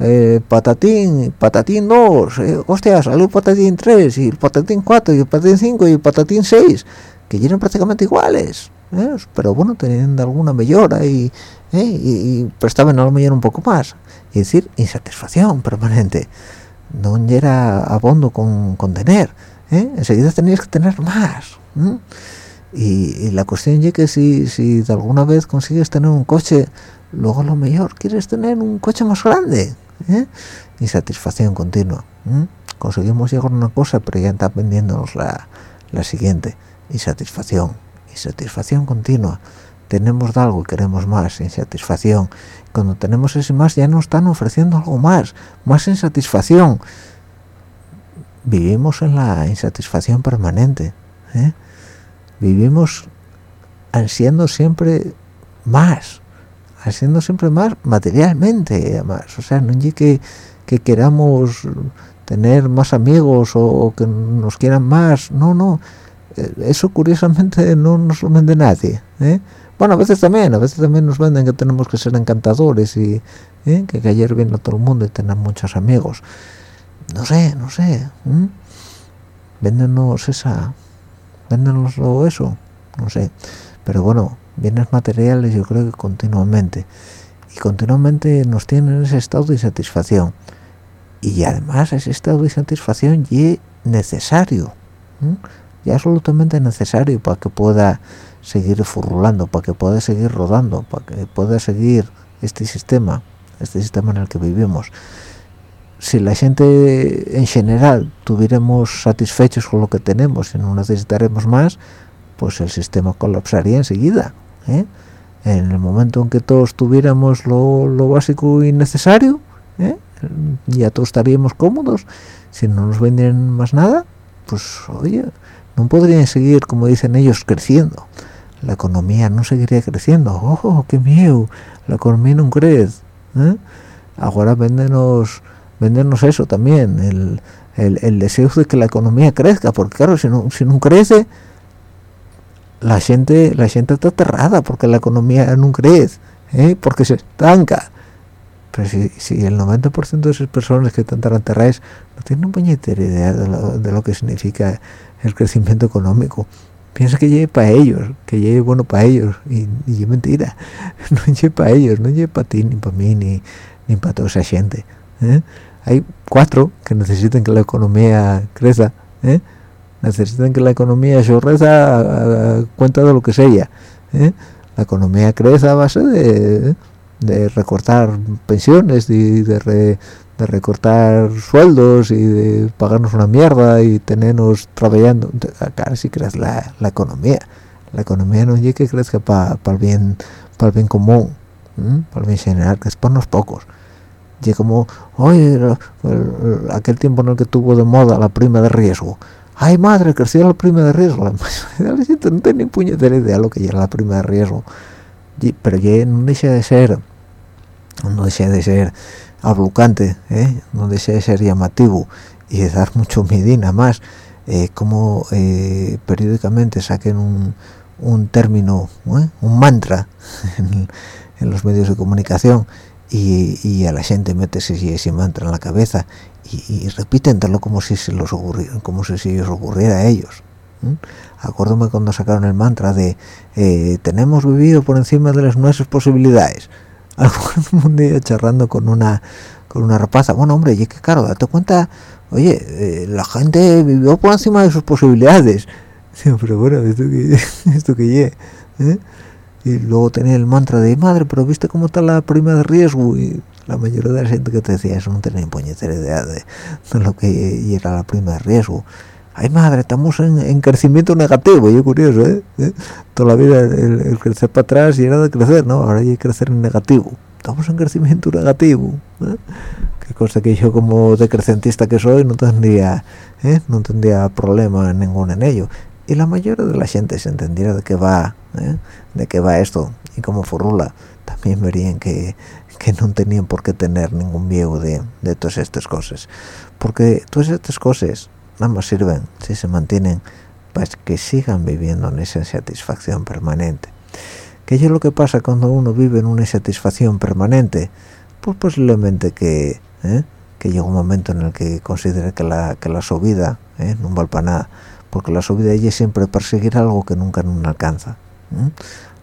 eh, patatín patatín 2 eh, hostia salió patatín 3 y el patatín 4 y el patatín 5 y el patatín 6 que eran prácticamente iguales ¿eh? pero bueno tenían alguna mejora y, ¿eh? y, y, prestaban a lo mejor un poco más es decir insatisfacción permanente no era abondo con, con tener ¿eh? enseguida tenías que tener más y, y, la cuestión es que si, si de alguna vez consigues tener un coche luego lo mejor quieres tener un coche más grande ¿eh? insatisfacción continua conseguimos llegar a una cosa pero ya está vendiéndonos la, la siguiente. Insatisfacción insatisfacción continua. Tenemos algo y queremos más insatisfacción cuando tenemos ese más ya nos están ofreciendo algo más más insatisfacción. Vivimos en la insatisfacción permanente ¿eh? vivimos ansiando siempre más ansiando siempre más materialmente además o sea no es que, que queramos tener más amigos o, o que nos quieran más no no eh, eso curiosamente no nos lo vende nadie ¿eh? bueno a veces también a veces también nos venden que tenemos que ser encantadores y ¿eh? que caer bien a todo el mundo y tener muchos amigos no sé no sé ¿eh? véndenos esa véndenos eso no sé pero bueno bienes materiales yo creo que continuamente y continuamente nos tienen ese estado de insatisfacción y además ese estado de insatisfacción y necesario ¿eh? y absolutamente necesario para que pueda seguir furulando, para que pueda seguir rodando, para que pueda seguir este sistema, este sistema en el que vivimos. Si la gente en general tuviéramos satisfechos con lo que tenemos y no necesitaremos más, pues el sistema colapsaría enseguida. ¿Eh? En el momento en que todos tuviéramos lo, lo básico y necesario, ¿eh? ya todos estaríamos cómodos. Si no nos vendieran más nada, pues oye, no podrían seguir, como dicen ellos, creciendo. La economía no seguiría creciendo. ¡Oh, qué miedo! La economía no crece. ¿eh? Ahora vendenos, vendernos eso también, el, el, deseo de que la economía crezca porque claro si no si no crece la gente la gente está aterrada porque la economía no crece ¿eh? porque se estanca pero si, si el 90% de esas personas que están aterradas no tienen una idea de lo, que significa el crecimiento económico piensa que llegue para ellos que llegue bueno para ellos y, y mentira no llegue para ellos no llegue para ti ni para mí ni, ni para toda esa gente ¿eh? hay cuatro que necesitan que la economía crezca ¿eh? Necesitan que la economía se reza a, cuenta de lo que sea ¿eh? la economía crece a base de, recortar pensiones y de, recortar sueldos y de pagarnos una mierda y tenernos trabajando. Acá sí crece la, la economía. La economía no es que crezca para el bien para el bien común para el bien general que es por unos pocos. Y como oye aquel tiempo en el que tuvo de moda la prima de riesgo ay madre creció la prima de riesgo. No tiene ni puñetera idea lo que era la prima de riesgo. Pero ya no deja de ser no deja de ser ablucante ¿eh? no deja de ser llamativo y de dar mucho medina. Más eh, como eh, periódicamente saquen un, un término un mantra en los medios de comunicación y, a la gente mete ese mantra en la cabeza y, y repítenlo como si se los ocurriera, como si se les ocurriera a ellos. Acuérdame cuando sacaron el mantra de eh, tenemos vivido por encima de las nuestras posibilidades. Algún día charlando con una con una rapaza, bueno hombre, y que claro, date cuenta, oye, eh, la gente vivió por encima de sus posibilidades. pero bueno, esto que, esto que ¿eh? Y luego tenía el mantra de madre pero viste cómo está la prima de riesgo y la mayoría de la gente que te decía eso no tenía puñetera idea de, lo que era la prima de riesgo ay madre estamos en, crecimiento negativo y es curioso ¿eh? ¿Eh? toda la vida el, crecer para atrás y era de crecer no ahora hay crecer en negativo estamos en crecimiento negativo ¿eh? qué cosa que yo como decrecentista que soy no tendría ¿eh? no tendría problema ninguno en ello y la mayoría de la gente se entendiera de qué va ¿eh? de qué va esto y cómo formula también verían que, que no tenían por qué tener ningún miedo de, de todas estas cosas porque todas estas cosas nada más sirven si se mantienen para que sigan viviendo en esa satisfacción permanente que es lo que pasa cuando uno vive en una satisfacción permanente pues posiblemente que ¿eh? que llega un momento en el que considere que la que la subida ¿eh? no vale para nada porque la subida es siempre perseguir algo que nunca no alcanza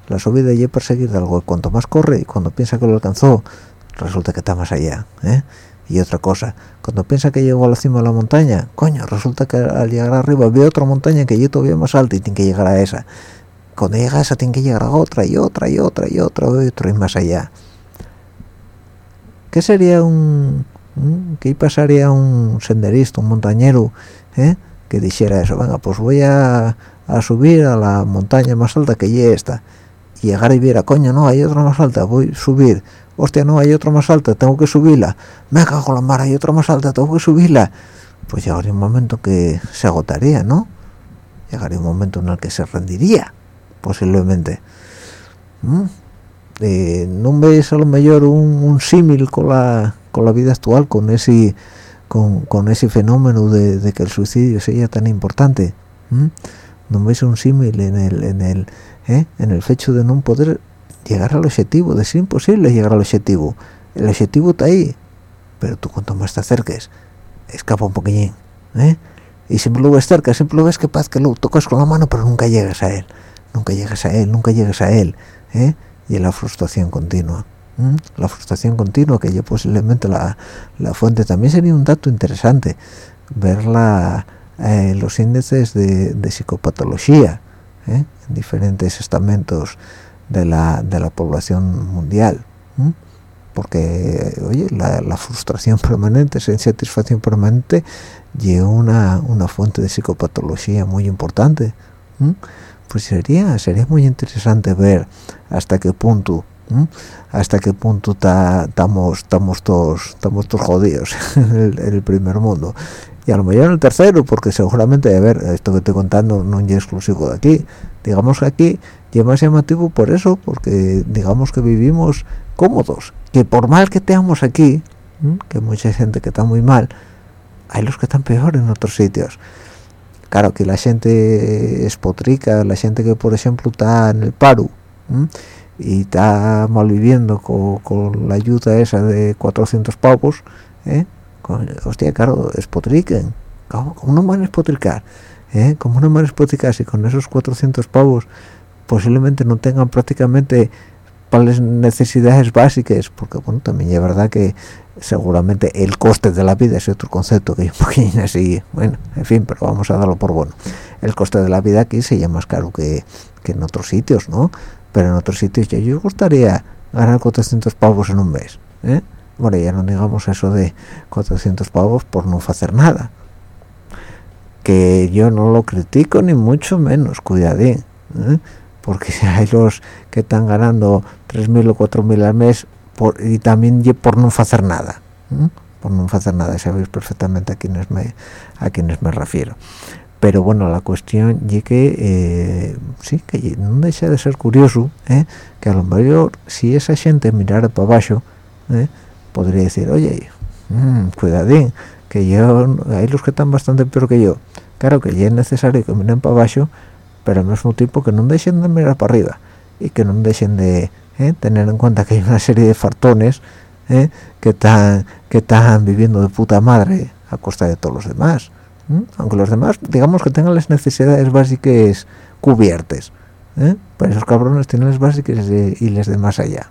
la subida es perseguir algo y cuanto más corre y cuando piensa que lo alcanzó resulta que está más allá ¿eh? y otra cosa cuando piensa que llegó a la cima de la montaña coño resulta que al llegar arriba ve otra montaña que es todavía más alta y tiene que llegar a esa cuando llega a esa tiene que llegar a otra y otra y otra y otra y otra y más allá ¿qué sería un qué pasaría un senderista un montañero ¿eh? Que dijera eso. Venga pues voy a, subir a la montaña más alta que ya esta y llegar y viera coño no hay otra más alta voy a subir. Hostia no hay otra más alta tengo que subirla. Me cago la mar hay otra más alta tengo que subirla pues llegaría un momento que se agotaría no llegaría un momento en el que se rendiría posiblemente. ¿Mm? eh, no veis a lo mejor un, símil con la con la vida actual con ese con, ese fenómeno de, que el suicidio sea tan importante no veis un símil en el en el ¿eh? en el hecho de no poder llegar al objetivo de ser imposible llegar al objetivo el objetivo está ahí pero tú cuanto más te acerques escapa un poquillín ¿eh? y siempre lo ves cerca siempre lo ves capaz que lo tocas con la mano pero nunca llegas a él nunca llegas a él nunca llegas a él ¿eh? y la frustración continua la frustración continua que yo posiblemente la, la, fuente. También sería un dato interesante ver la, eh, los índices de, psicopatología ¿eh? en diferentes estamentos de la, de la población mundial porque oye la, frustración permanente esa insatisfacción permanente lleva una, una fuente de psicopatología muy importante pues sería sería muy interesante ver hasta qué punto hasta qué punto estamos todos estamos todos jodidos en el, primer mundo. Y a lo mejor en el tercero porque seguramente a ver esto que estoy contando no es exclusivo de aquí. Digamos que aquí es más llamativo por eso porque digamos que vivimos cómodos. Que por mal que estemos aquí que mucha gente que está muy mal hay los que están peor en otros sitios. Claro que la gente espotrica la gente que por ejemplo está en el paro y está malviviendo con, con la ayuda esa de 400 pavos ¿eh? hostia claro espotriquen ¿cómo, no van a espotricar? ¿eh? ¿cómo no van a espotricar si con esos 400 pavos posiblemente no tengan prácticamente para las necesidades básicas porque bueno también es verdad que seguramente el coste de la vida es otro concepto que un poquito así bueno en fin pero vamos a darlo por bueno el coste de la vida aquí sería más caro que, que en otros sitios no pero en otros sitios ya yo gustaría ganar 400 pavos en un mes ¿eh? bueno ya no digamos eso de 400 pavos por no hacer nada que yo no lo critico ni mucho menos cuidadín ¿eh? porque hay los que están ganando 3.000 o 4.000 al mes por, y también por no hacer nada por no hacer nada sabéis perfectamente a quienes me a quienes me refiero pero bueno la cuestión y que eh, sí que no deja de ser curioso ¿eh? que a lo mejor si esa gente mirara para abajo ¿eh? podría decir oye mmm, cuidadín que yo hay los que están bastante peor que yo claro que ya es necesario que miren para abajo pero al mismo tiempo que no dejen de mirar para arriba y que no dejen de tener en cuenta que hay una serie de fartones que están que están viviendo de puta madre a costa de todos los demás aunque los demás digamos que tengan las necesidades básicas cubiertas ¿eh? pero esos cabrones tienen las básicas y les de más allá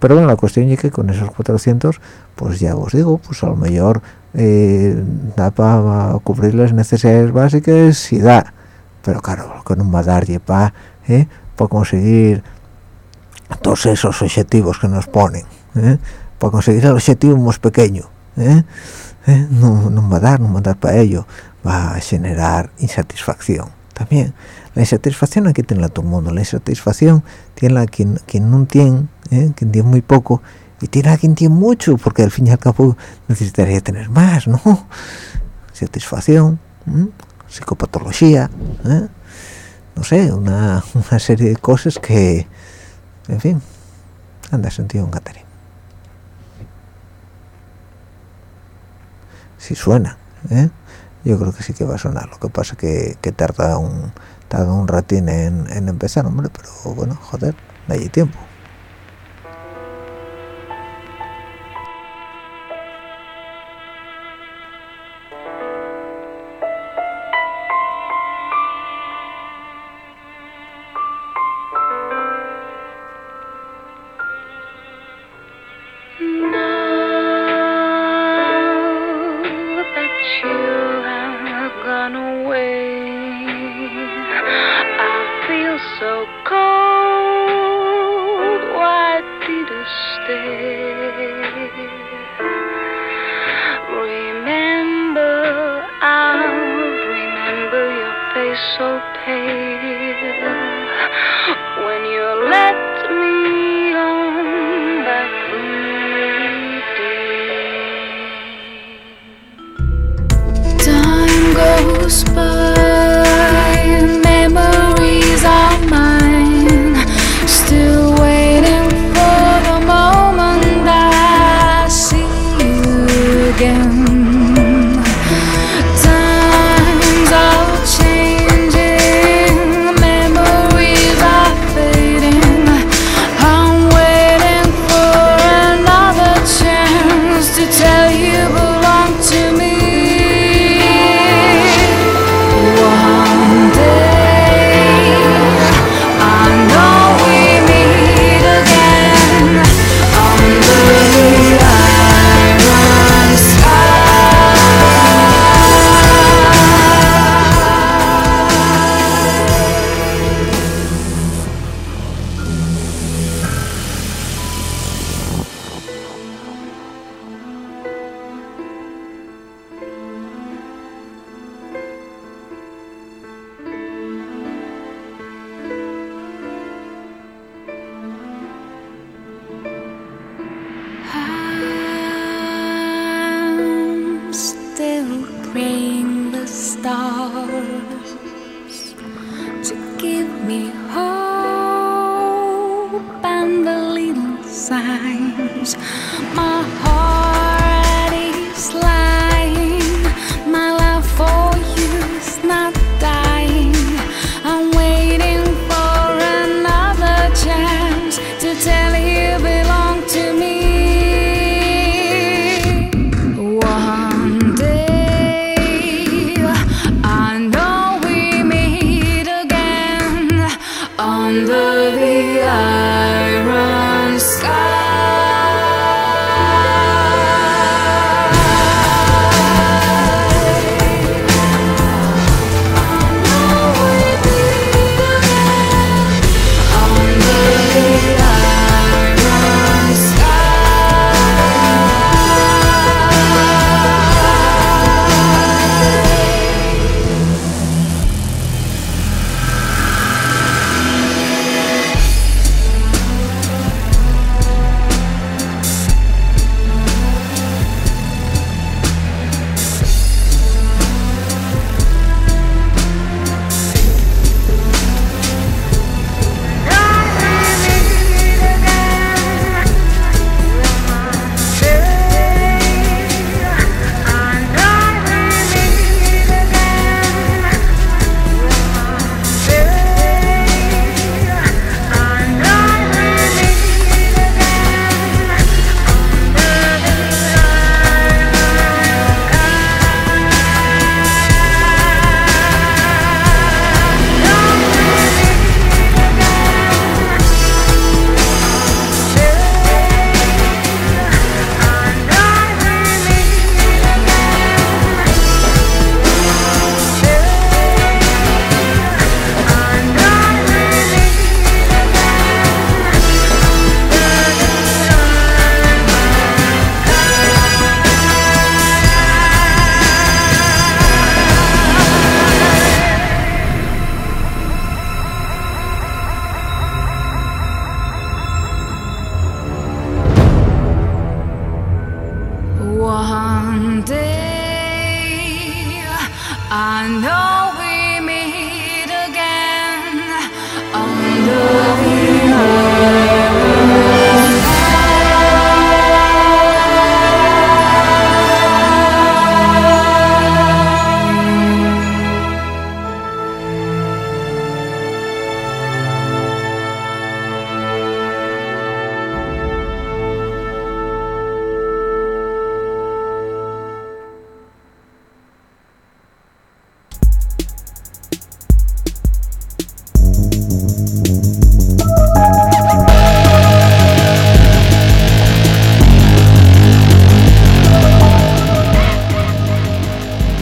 pero bueno la cuestión es que con esos 400 pues ya os digo pues a lo mejor da para cubrir las necesidades básicas y da pero claro va a dar para ¿eh? para conseguir todos esos objetivos que nos ponen ¿eh? para conseguir el objetivo más pequeño ¿eh? ¿Eh? No, no, va a dar no va a dar para ello va a generar insatisfacción también la insatisfacción aquí tiene todo el mundo la insatisfacción tiene la quien, quien no tiene quien tiene muy poco y tiene a quien tiene mucho porque al fin y al cabo necesitaría tener más no satisfacción psicopatología, ¿eh? no sé, una, serie de cosas que, en fin, anda sentido un catering. Si suena, ¿eh? yo creo que sí que va a sonar, lo que pasa que, que tarda un tarda un ratín en, en empezar, hombre, pero bueno, joder, no hay tiempo.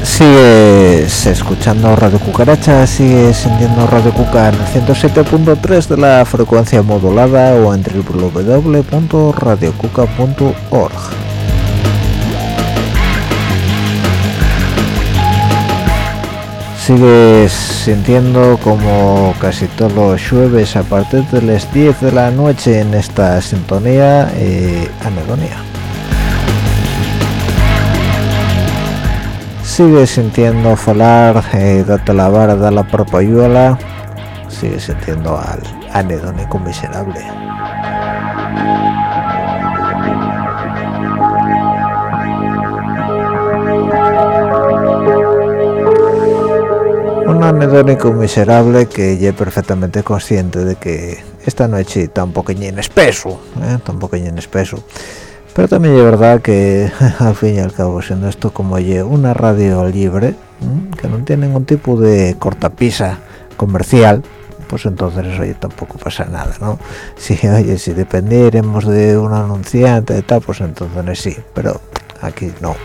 Sigues escuchando Radio Cucaracha, sigues sintiendo Radio Cuca en 107.3 de la frecuencia modulada o en www.radiocuca.org. Sigues sintiendo como casi todos los jueves a partir de las 10 de la noche en esta sintonía eh, anedonia. Sigue sintiendo falar eh, date la vara da la propayuela sigue sintiendo al anedónico miserable un anedónico miserable que ya perfectamente consciente de que esta noche un poquillín espeso ¿eh? tan poquillín espeso pero también es verdad que al fin y al cabo siendo esto como una radio libre que no tiene ningún tipo de cortapisa comercial pues entonces oye tampoco pasa nada no si oye si dependiéramos de un anunciante y tal pues entonces sí pero aquí no.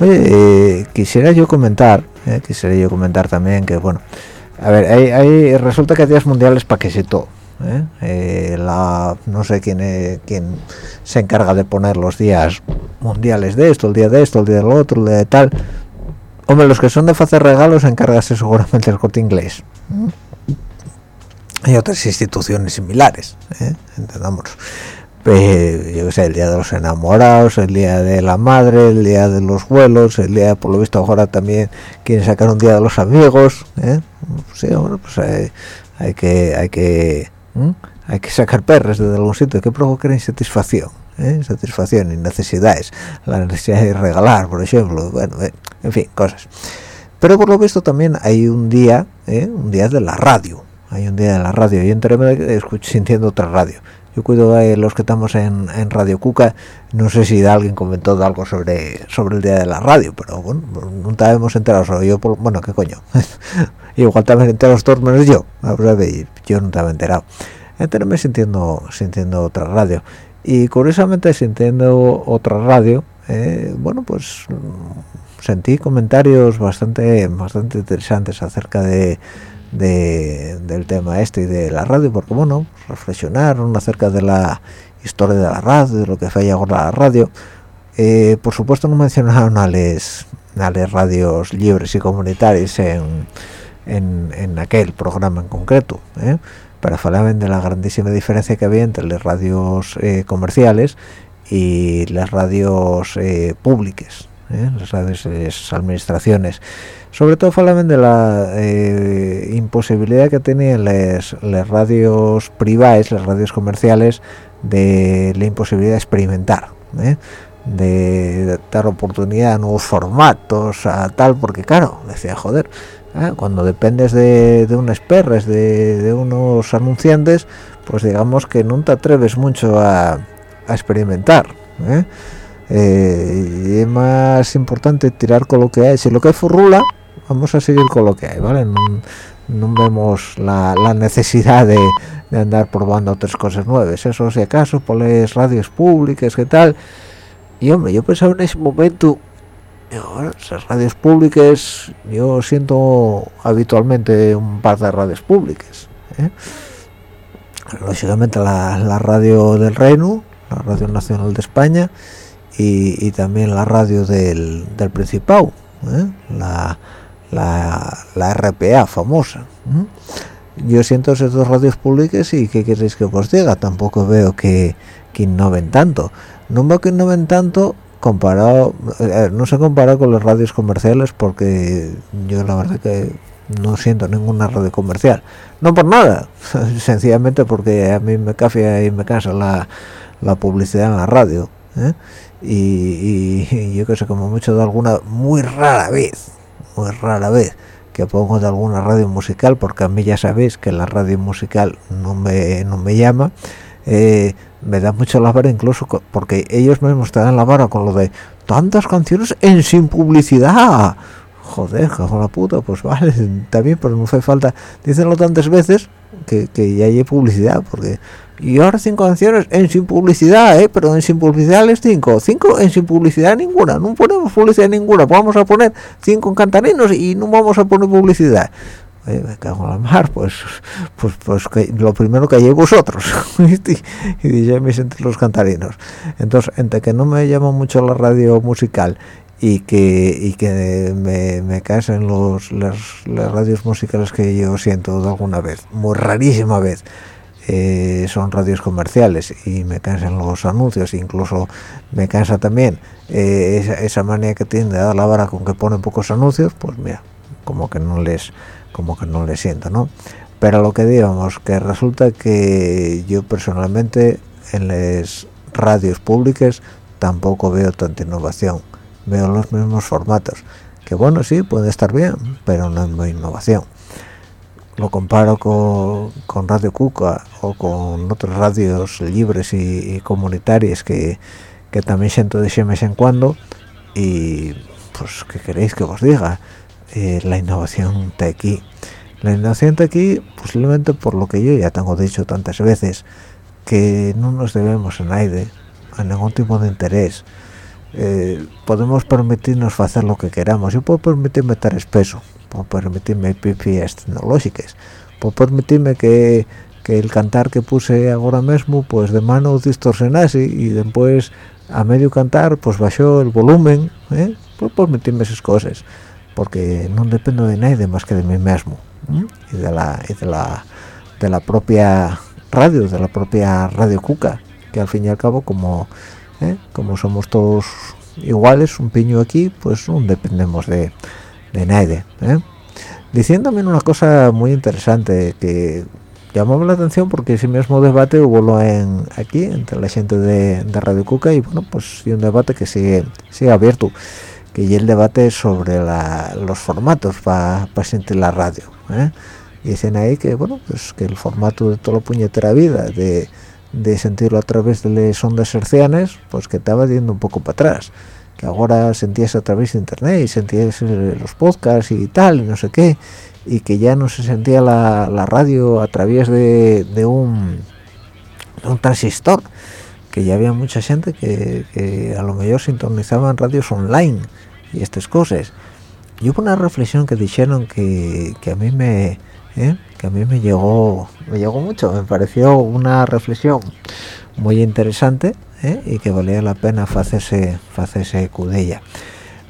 Oye, eh, quisiera yo comentar, eh, quisiera yo comentar también que, bueno, a ver, hay, resulta que hay días mundiales para que se todo. ¿eh? Eh, la, no sé quién, quién se encarga de poner los días mundiales de esto, el día de esto, el día del otro, el día de tal. Hombre, los que son de hacer regalos encargarse seguramente el corte inglés. Hay otras instituciones similares, ¿eh? Entendamos yo sé, el día de los enamorados, el día de la madre, el día de los vuelos, el día, por lo visto, ahora también quieren sacar un día de los amigos, ¿eh? Sí, bueno, pues hay, que, hay que, hay que sacar perros desde algún sitio que provoquen insatisfacción, ¿eh? satisfacción y necesidades, la necesidad de regalar, por ejemplo, bueno, eh, en fin, cosas. Pero por lo visto también hay un día, ¿eh? un día de la radio, hay un día de la radio, y entré sintiendo otra radio yo cuido de los que estamos en, Radio Cuca. No sé si alguien comentó algo sobre sobre el día de la radio pero bueno nunca hemos enterado sobre yo bueno qué coño. Igual también enteros todos menos yo yo no estaba enterado. Entonces me sintiendo sintiendo otra radio. Y curiosamente sintiendo otra radio eh, bueno pues sentí comentarios bastante bastante interesantes acerca de del tema este y de la radio, porque bueno, reflexionar acerca de la historia de la radio, de lo que fue ahora la radio. Eh, por supuesto no mencionaron a las radios libres y comunitarias en, en, aquel programa en concreto, ¿eh? pero hablaban de la grandísima diferencia que había entre las radios eh, comerciales y las radios públicas, las radios las administraciones sobre todo hablaban de la eh, imposibilidad que tenían las, radios privadas, las radios comerciales, de la imposibilidad de experimentar, ¿eh? de dar oportunidad a nuevos formatos, a tal, porque claro, decía, joder, ¿eh? cuando dependes de, de unos perres, de, unos anunciantes, pues digamos que no te atreves mucho a, a experimentar. Y es más importante tirar con lo que hay. Si lo que hay furrula, vamos a seguir con lo que hay, ¿vale? No, vemos la, necesidad de, andar probando otras cosas nuevas. Eso si acaso, por radios públicas, ¿qué tal? Y hombre, yo pensaba en ese momento, esas radios públicas, yo siento habitualmente un par de radios públicas. ¿eh? Lógicamente la, radio del Reino, la Radio Nacional de España, y, también la radio del, del Principado, ¿eh? la la, la RPA famosa yo siento esas dos radios públicas y qué queréis que os diga tampoco veo que, que no ven tanto no veo que no ven tanto comparado eh, no se compara con las radios comerciales porque yo la verdad que no siento ninguna radio comercial no por nada sencillamente porque a mí me cafia y me cansa la, la publicidad en la radio ¿eh? Y, y, yo que sé como mucho de alguna muy rara vez muy rara vez que pongo de alguna radio musical porque a mí ya sabéis que la radio musical no me, no me llama eh, me da mucho la vara incluso porque ellos mismos te dan la vara con lo de tantas canciones en sin publicidad joder, con la puta, pues vale, también, pero no hace falta, dícenlo tantas veces que, que ya hay publicidad, porque y ahora cinco canciones en sin publicidad, ¿eh? pero en sin publicidad les cinco, cinco en sin publicidad ninguna, no ponemos publicidad ninguna, vamos a poner cinco cantarinos y no vamos a poner publicidad. me cago en la mar, pues, pues, pues que lo primero que hay vosotros, y, y entre los cantarinos. Entonces, entre que no me llama mucho la radio musical y que y que me, me casen los las, las, radios musicales que yo siento de alguna vez. Muy rarísima vez eh, son radios comerciales y me cansan los anuncios. Incluso me cansa también eh, esa, esa, manía que tiene de dar la vara con que ponen pocos anuncios pues mira como que no les como que no les siento no pero lo que digamos que resulta que yo personalmente en las radios públicas tampoco veo tanta innovación veo los mismos formatos. Que bueno sí puede estar bien pero no es innovación. Lo comparo con, Radio Cuca o con otras radios libres y, comunitarias que, también siento de vez en cuando. Y pues que queréis que os diga eh, la innovación está aquí. La innovación está aquí posiblemente por lo que yo ya tengo dicho tantas veces que no nos debemos a nadie a ningún tipo de interés eh, podemos permitirnos hacer lo que queramos yo puedo permitirme estar espeso puedo permitirme pipías tecnológicas puedo permitirme que, que, el cantar que puse ahora mismo pues de mano distorsionase y después a medio cantar pues bajó el volumen ¿eh? puedo permitirme esas cosas porque no dependo de nadie más que de mí mismo y de la y de la de la propia radio de la propia radio cuca que al fin y al cabo como ¿eh? como somos todos iguales un piño aquí pues no dependemos de, de nadie ¿eh? diciéndome una cosa muy interesante que llamó la atención porque ese mismo debate hubo en aquí entre la gente de, Radio Cuca y bueno pues y un debate que sigue sigue abierto que y el debate sobre los formatos para sentir la radio ¿eh? dicen ahí que bueno pues que el formato de toda la puñetera vida de de sentirlo a través de las ondas hercianas pues que estaba yendo un poco para atrás. Que ahora sentías a través de internet y sentías los podcasts y tal y no sé qué y que ya no se sentía la, la radio a través de, de, un, un transistor. Que ya había mucha gente que, a lo mejor sintonizaban radios online y estas cosas. Y hubo una reflexión que dijeron que, que a mí me ¿eh? que a mí me llegó me llegó mucho me pareció una reflexión muy interesante ¿eh? y que valía la pena hacerse hacerse cudella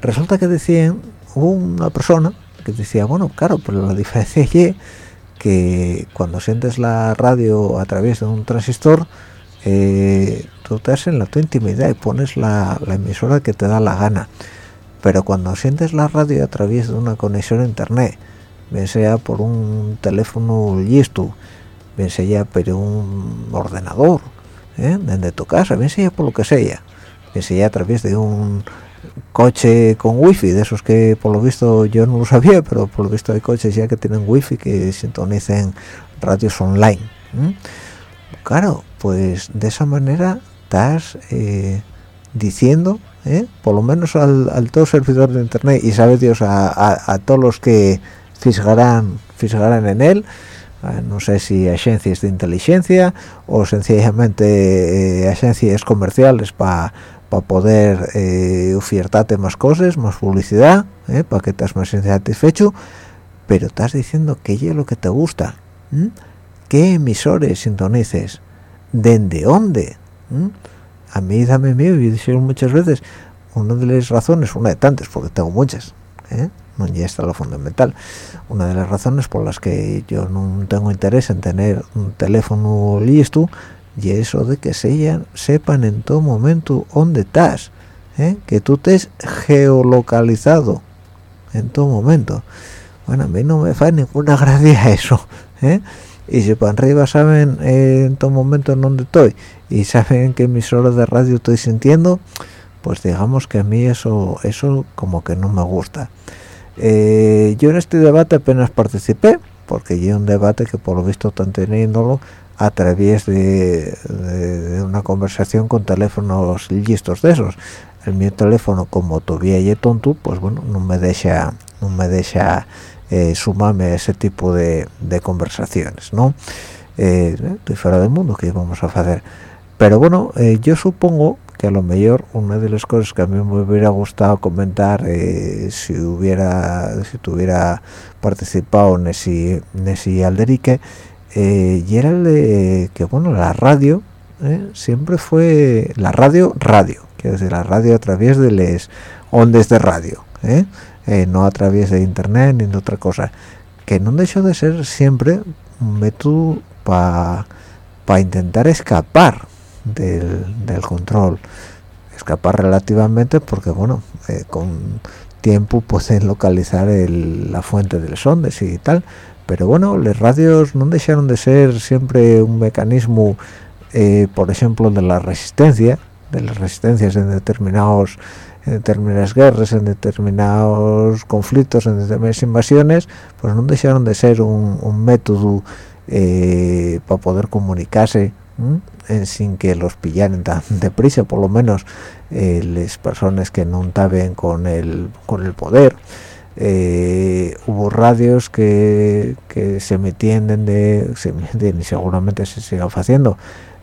resulta que decían una persona que decía bueno claro pero la diferencia es que cuando sientes la radio a través de un transistor eh, tú estás en la tu intimidad y pones la, la emisora que te da la gana pero cuando sientes la radio a través de una conexión a internet bien sea por un teléfono listo, bien sea por un ordenador, ¿eh? desde tu casa, bien sea por lo que sea, bien sea a través de un coche con wifi, de esos que por lo visto yo no lo sabía, pero por lo visto hay coches ya que tienen wifi que sintonicen radios online. Claro, pues de esa manera estás eh, diciendo, ¿eh? por lo menos al, al, todo servidor de internet y sabe Dios a todos los que fisgarán, fisgarán en él. Eh, no sé si agencias de inteligencia o sencillamente eh, agencias comerciales para poder eh, ofertarte más cosas, más publicidad, eh, para que estés más satisfecho, pero estás diciendo que es lo que te gusta, qué emisores sintonices, desde dónde, a mí dame miedo y dijeron muchas veces, una de las razones, una de tantas, porque tengo muchas, ¿eh? no ya está lo fundamental una de las razones por las que yo no tengo interés en tener un teléfono listo y eso de que sepan en todo momento dónde estás ¿eh? que tú estés geolocalizado en todo momento bueno a mí no me hace ninguna gracia eso ¿eh? y si para arriba saben eh, en todo momento en dónde estoy y saben qué emisora de radio estoy sintiendo pues digamos que a mí eso eso como que no me gusta. Yo en este debate apenas participé porque hay un debate que por lo visto están teniéndolo a través de, una conversación con teléfonos listos de esos. El mi teléfono como todavía y tonto pues bueno no me deja no me deja eh, sumarme a ese tipo de, conversaciones no eh, estoy fuera del mundo que vamos a hacer pero bueno eh, yo supongo que a lo mejor una de las cosas que a mí me hubiera gustado comentar si hubiera si tuviera participado en ese, alderique y era el de que bueno la radio siempre fue la radio radio que desde la radio a través de las ondas de radio ¿eh? Eh, no a través de internet ni de otra cosa que no dejó de ser siempre un método para intentar escapar del, control. Escapar relativamente porque bueno eh, con tiempo pueden localizar la fuente de las ondas y tal pero bueno las radios no dejaron de ser siempre un mecanismo por ejemplo de la resistencia de las resistencias en determinados en determinadas guerras, en determinados conflictos, en determinadas invasiones, pues no dejaron de ser un, método eh, para poder comunicarse sin que los pillaran tan deprisa, por lo menos eh, las personas que no estaban con el, con el poder. Eh, hubo radios que, que se metían de, se y seguramente se sigan haciendo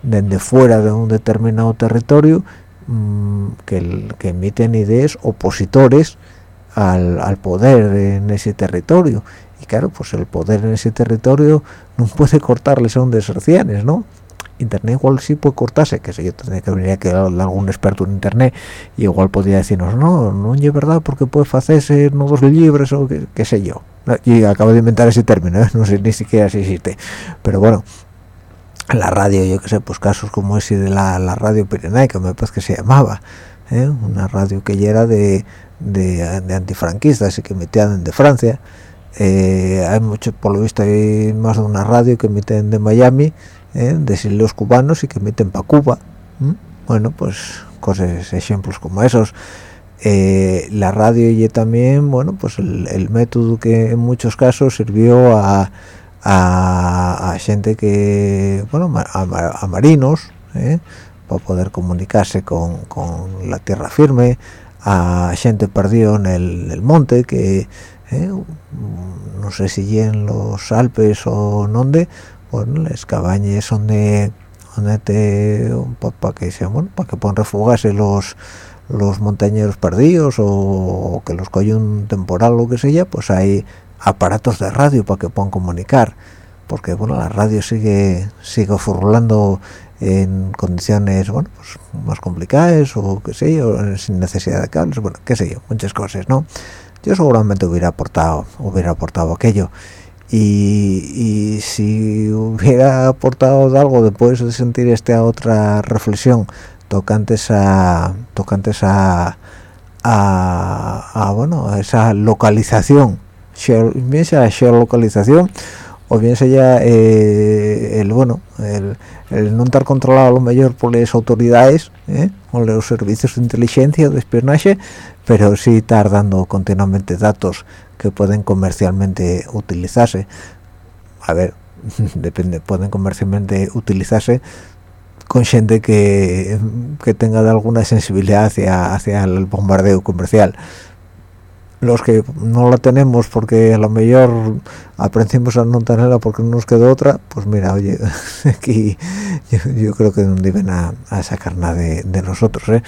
desde fuera de un determinado territorio mm, que, que, emiten ideas opositores al, al, poder en ese territorio. Y claro pues el poder en ese territorio no puede cortarles a un hercianes no internet igual sí puede cortarse que sé yo tendría que venir algún experto en internet y igual podría decirnos no no es verdad porque puede hacerse nodos libres o qué sé yo y acabo de inventar ese término ¿eh? no sé ni siquiera si existe pero bueno la radio, yo que sé, pues casos como ese de la, la radio Pirenaica, me parece que se llamaba, ¿eh? una radio que ya era de, de, de antifranquistas y que emitían de Francia. Eh, hay mucho, por lo visto, hay más de una radio que emiten de Miami, ¿eh? de los cubanos y que emiten para Cuba. Bueno, pues cosas, ejemplos como esos. la radio y también, bueno, pues el, el método que en muchos casos sirvió a a, gente que, bueno, a, marinos, ¿eh? para poder comunicarse con, la tierra firme, a gente perdido en el, monte, que ¿eh? no sé si en los Alpes o donde, bueno, las cabañas donde donde te para que se bueno, para que puedan refugiarse los los montañeros perdidos o, que los coge un temporal o que sea, pues hay aparatos de radio para que puedan comunicar. Porque bueno la radio sigue sigue furulando en condiciones bueno pues más complicadas o qué sé yo sin necesidad de cables bueno qué sé yo muchas cosas no yo seguramente hubiera aportado hubiera aportado aquello y, si hubiera aportado algo después de sentir esta otra reflexión tocantes a tocantes a a, bueno esa localización bien sea geolocalización o bien sea eh, el bueno el, no estar controlado a lo mejor por las autoridades ¿eh? o los servicios de inteligencia de espionaje pero sí estar dando continuamente datos que pueden comercialmente utilizarse a ver depende pueden comercialmente utilizarse con gente que, que tenga de alguna sensibilidad hacia, hacia el bombardeo comercial los que no la tenemos porque a lo mejor aprendimos a no tenerla porque no nos quedó otra pues mira oye aquí yo, creo que no deben a, sacar nada de, nosotros ¿eh?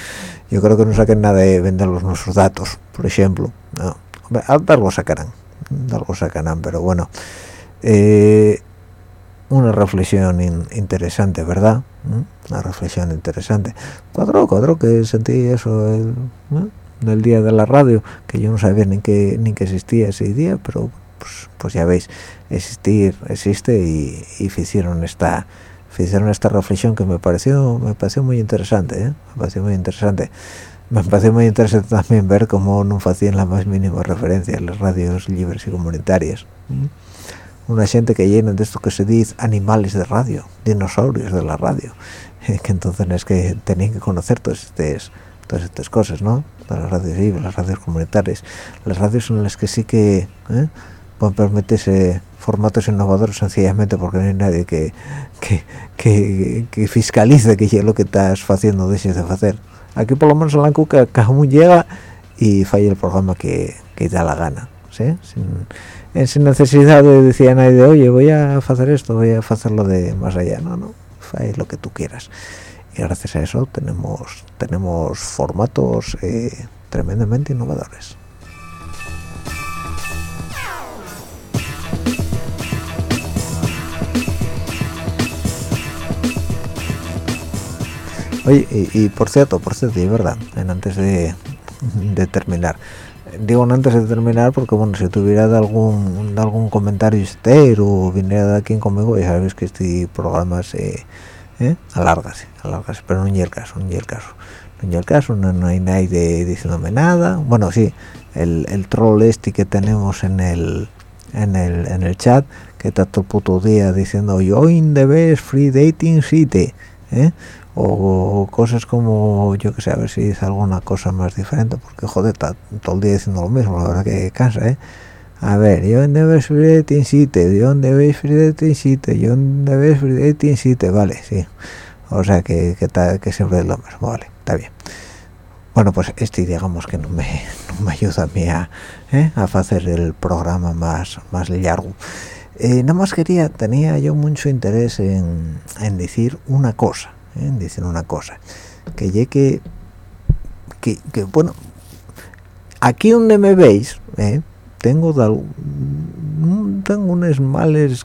yo creo que no saquen nada de venderlos nuestros datos por ejemplo no. Algo sacarán algo sacarán pero bueno eh, una reflexión interesante verdad ¿Mm? una reflexión interesante cuadro cuadro que sentí eso el, del día de la radio que yo no sabía ni que ni que existía ese día pero pues, pues ya veis existir existe y, hicieron esta hicieron esta reflexión que me pareció me pareció muy interesante ¿eh? me pareció muy interesante me pareció muy interesante también ver cómo no hacían la más mínima referencia a las radios libres y comunitarias una gente que llena de esto que se dice animales de radio dinosaurios de la radio. Que entonces es que tenían que conocer todas estas todas estas cosas no las radios libres las radios comunitarias. Las radios en las que sí que ¿eh? pueden permitirse formatos innovadores sencillamente porque no hay nadie que, que, que, fiscalice que es lo que estás haciendo dejes de hacer aquí por lo menos en la cuca cada llega y falla el programa que, da la gana ¿sí? sin, necesidad de decir a nadie oye voy a hacer esto voy a hacerlo de más allá no no falla lo que tú quieras. Y gracias a eso tenemos tenemos formatos eh, tremendamente innovadores Oye, y, por cierto, por cierto, y es verdad, antes de, terminar, digo antes de terminar porque bueno, si tuviera algún algún comentario usted o viniera de aquí conmigo, ya sabéis que este programa se ¿eh? alargase, alargase, pero no hay el caso, no hay el caso. No el caso, no, hay nadie diciéndome nada. Bueno, sí, el, troll este que tenemos en el en el en el chat que está todo el puto día diciendo yo in the best free dating city ¿eh? O cosas como yo que sé a ver si dice alguna cosa más diferente porque joder está todo el día diciendo lo mismo la verdad que cansa eh a ver yo debes free dating site yo debes free dating site yo debes free dating site vale sí. O sea que que, que siempre es lo mismo vale está bien. Bueno pues este digamos que no me, no me ayuda a mí a, ¿eh? a hacer el programa más más largo. Eh, nada más quería tenía yo mucho interés en, en decir una cosa ¿eh? dicen una cosa que llegue que, que, bueno aquí donde me veis ¿eh? tengo tengo unas males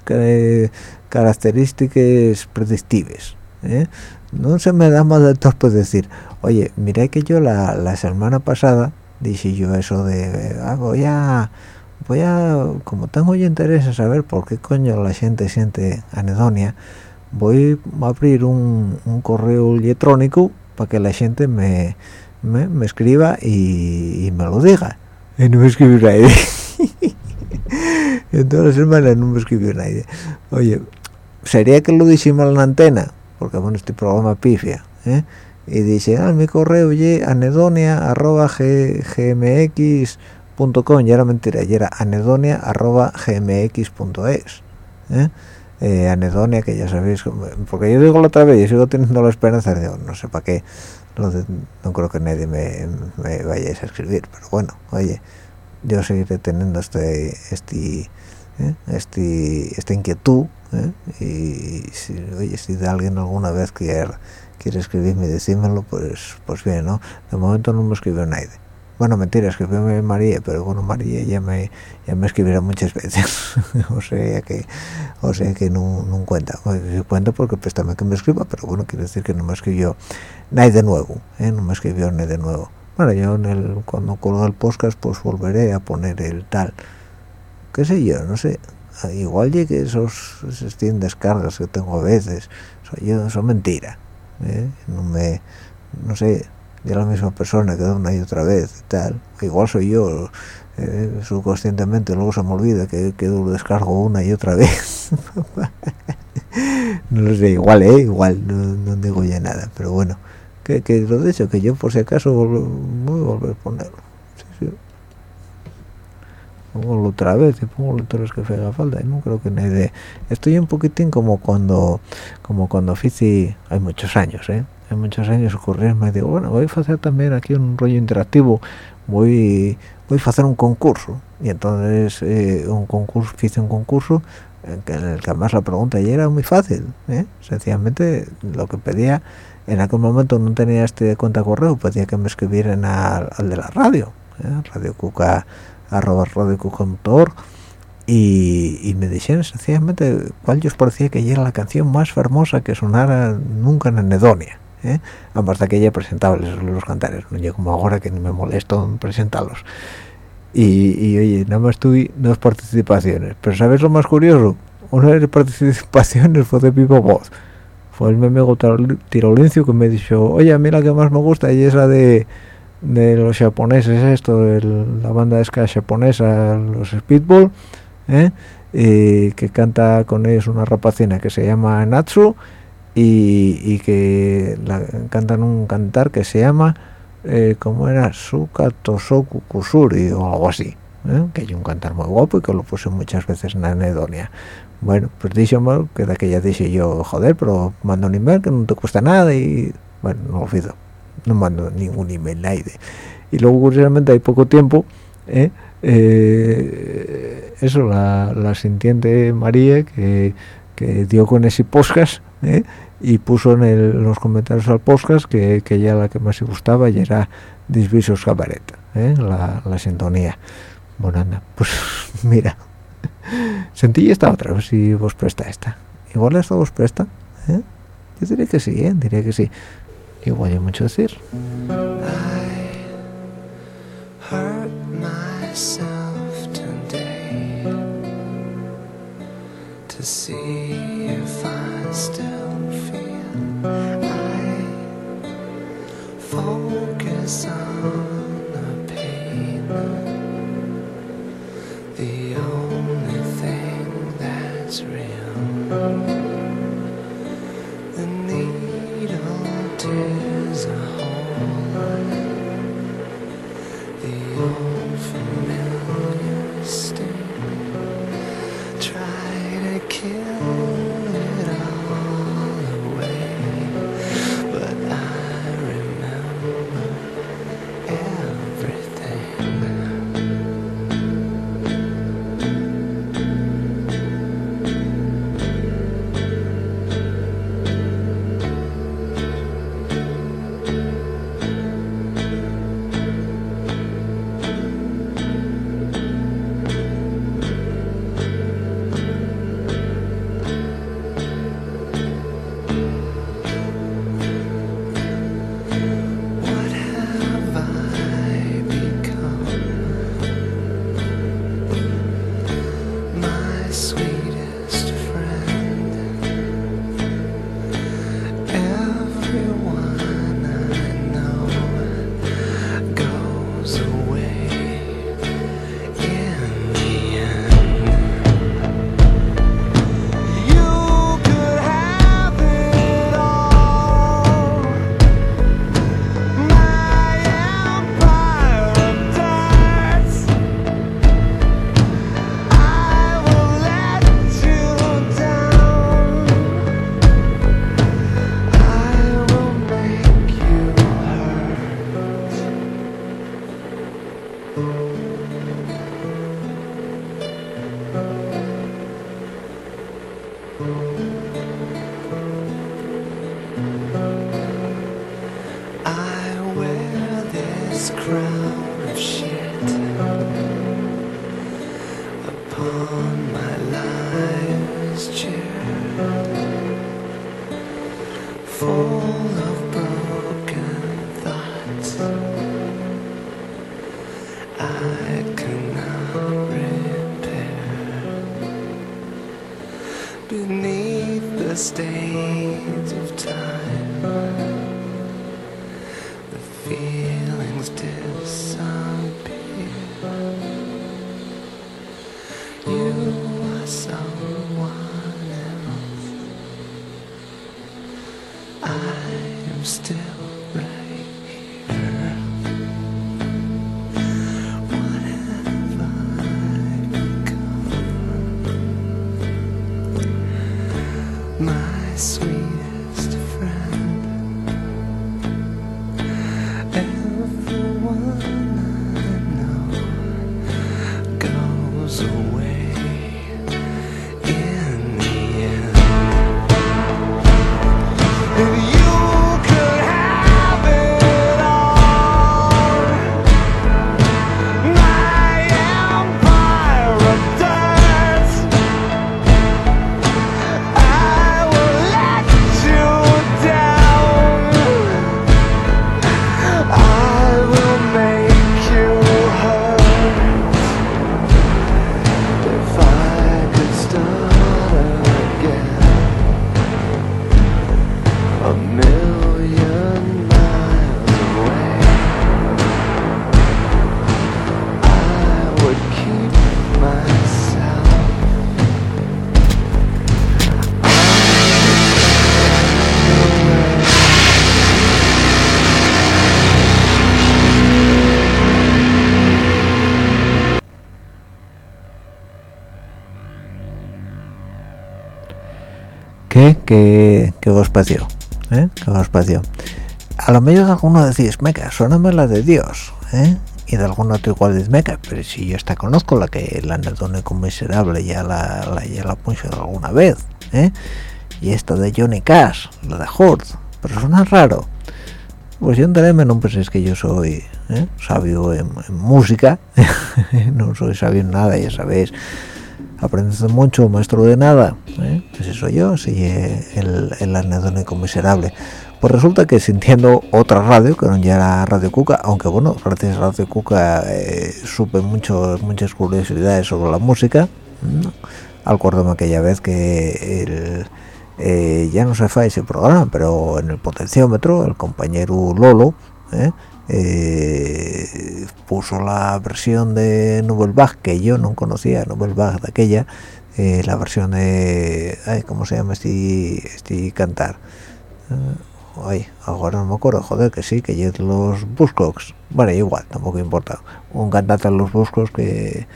características predictives ¿eh? no se me da más de torpe decir oye mira que yo la, la semana pasada dije yo eso de ah, voy a voy a como tengo yo interés en saber por qué coño la gente siente anedonia voy a abrir un, correo electrónico para que la gente me, me, escriba y, me lo diga. Y no me escribió nadie. En todas las semanas no me escribió nadie. Oye sería que lo dijimos en la antena porque bueno este programa pifia ¿eh? y dice ah mi correo y anedonia arroba gmx.com y era mentira y era anedonia arroba ¿eh? Eh, anedonia que ya sabéis porque yo digo la otra vez y sigo teniendo la esperanza de no sé para qué no, creo que nadie me, me vayáis a escribir pero bueno oye yo seguiré teniendo este este ¿eh? este esta inquietud ¿eh? y si oye si de alguien alguna vez quiere quiere escribirme y decírmelo pues pues bien no de momento no me escribió nadie bueno mentira escribió María pero bueno María ya me ya me escribirá muchas veces. O sea que o sea que no, no cuenta. No cuenta porque pues también que me escriba pero bueno quiere decir que no me escribió nadie de nuevo ¿eh? no me escribió nadie de nuevo. Bueno yo cuando colgo el podcast pues volveré a poner el tal. Qué sé yo no sé. Igual llegue esos, esos 100 descargas que tengo a veces. Son, yo, son mentira ¿eh? no me no sé de la misma persona que una y otra vez y tal. Igual soy yo eh, subconscientemente luego se me olvida que, que lo descargo una y otra vez. No lo sé igual eh igual no, digo ya nada pero bueno. Que, que lo de hecho que yo por si acaso voy a volver a ponerlo. Sí, sí. pongo otra vez y pongo los que haga falta y no creo que nadie estoy un poquitín como cuando como cuando Fizi hay muchos años eh en muchos años ocurrirme digo bueno voy a hacer también aquí un rollo interactivo voy voy a hacer un concurso y entonces eh, un concurso hice un concurso en el que además la pregunta ya era muy fácil ¿eh? sencillamente lo que pedía en aquel momento no tenía este cuenta correo pedía que me escribieran al, de la radio ¿eh? radio cuca arroba radio cuca y, y, me dijeron sencillamente cuál yo os parecía que era la canción más hermosa que sonara nunca en Anedonia ¿eh? aparte que ella presentaba los, cantares no yo como ahora que me molesto en presentarlos. Y, oye nada más tuve dos participaciones. Pero sabes lo más curioso una de las participaciones fue de vivo voz. Fue el mi amigo Tirolincio que me dijo oye a mí la que más me gusta y es la de de los japoneses esto de la banda de ska japonesa los Speedball ¿eh? y que canta con ellos una rapacina que se llama Natsu y, que cantan un cantar que se llama eh, como era Suka Tosoku Kusuri o algo así ¿eh? que hay un cantar muy guapo y que lo puse muchas veces en anedonia bueno pues dicho mal que de aquella dije yo joder pero mando un email que no te cuesta nada y bueno no olvido no mando ningún email nadie y luego curiosamente hay poco tiempo ¿eh? Eh, eso la, la, sintiente María que, que, dio con ese podcast ¿eh? Y puso en, los comentarios al podcast que, que ya la que más le gustaba y era Disvisos Cabaret la, la sintonía. Bueno anda pues mira sentí esta otra vez si vos presta esta. Igual esta vos presta yo diría que sí diría que sí. Igual hay mucho decir myself today to see if I still focus on still ¿Qué? ¿Qué, qué os pareció? ¿Eh? ¿Qué os pareció? A lo mejor alguno decís, meca, suéname la de Dios, ¿eh? Y de algún otro igual dice, meca, pero si yo esta conozco la que la anedónico miserable ya la, la, ya la puse alguna vez, ¿eh? Y esta de Johnny Cash, la de Hurt, pero suena raro. Pues yo enteréme, no penséis que yo soy ¿eh? sabio en música, no soy sabio en nada, ya sabéis aprendiendo mucho, maestro de nada, ¿eh? ese soy yo, sí, el, el anedónico miserable. Pues resulta que sintiendo otra radio, que no ya era Radio Cuca, aunque bueno, gracias a Radio Cuca eh, supe mucho, muchas curiosidades sobre la música, ¿no? acuérdame aquella vez que el, eh, ya no se fa ese programa, pero en el potenciómetro, el compañero Lolo, ¿eh? Eh, puso la versión de Bach que yo no conocía Bach de aquella eh, la versión de ay, cómo se llama este este cantar uh, ay, ahora no me acuerdo joder que sí que es los Buzzcocks bueno igual tampoco importa un cantante de los Buzzcocks que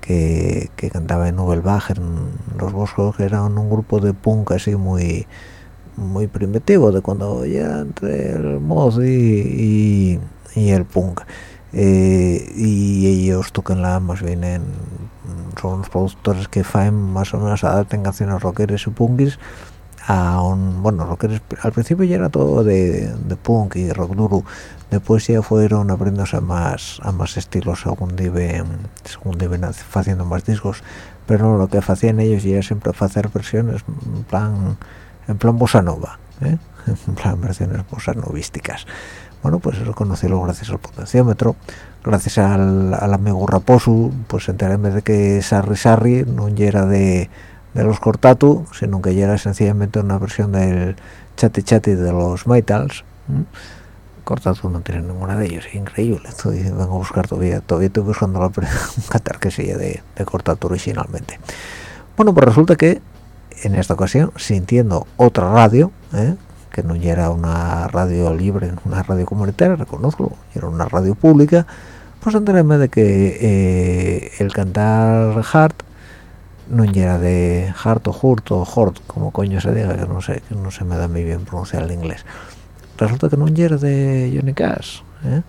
que, que cantaba en Bach en los Buzzcocks eran un grupo de punk así muy muy primitivo de cuando ya entre el mod y, y y el punk. Eh, y ellos tocan la más bien en son los productores que faen más o menos adapten canciones rockeras y punkis a un bueno rockeres al principio ya era todo de, de punk y rock duro. Después ya fueron aprendiendo a más a más estilos según iban según iban haciendo más discos. Pero lo que hacían ellos ya siempre hacer versiones en plan en plan bossa nova ¿eh? en plan versiones bossa novísticas. Bueno pues eso conocerlo gracias al potenciómetro gracias al, al amigo Raposo pues enteréme de que Sarri Sarri no era de, los Cortatu sino que era sencillamente una versión del Chati Chati de los Maitals Cortatu no tiene ninguna de ellos es increíble estoy vengo a buscar todavía todavía estoy buscando la un catar que sea de, de Cortatu originalmente. Bueno pues resulta que en esta ocasión sintiendo otra radio ¿eh? que no era una radio libre, una radio comunitaria, reconozco, era una radio pública, pues enteréme de que eh, el cantar Hart no era de Hart o Hurt o Hort, como coño se diga, que no sé, que no se me da muy bien pronunciar el inglés. Resulta que no era de Johnny Cash, ¿eh?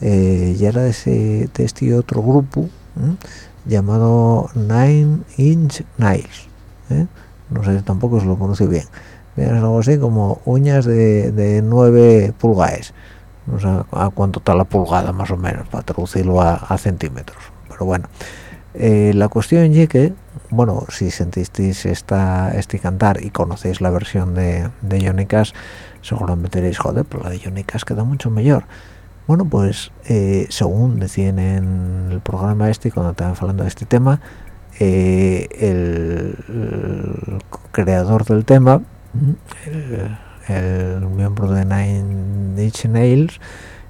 Eh, ya era de, ese, de este otro grupo ¿eh? llamado Nine Inch Nails. No sé, tampoco se lo pronuncio bien. Es algo así como uñas de, de 9 pulgadas no sé a cuánto está la pulgada más o menos para traducirlo a, a centímetros. Pero bueno eh, la cuestión es que bueno si sentisteis esta este cantar y conocéis la versión de, de Johnny Cash seguramente diréis joder pero la de Johnny Cash queda mucho mejor bueno pues eh, según decían en el programa este cuando estaban hablando de este tema eh, el, creador del tema el, miembro de Nine Inch Nails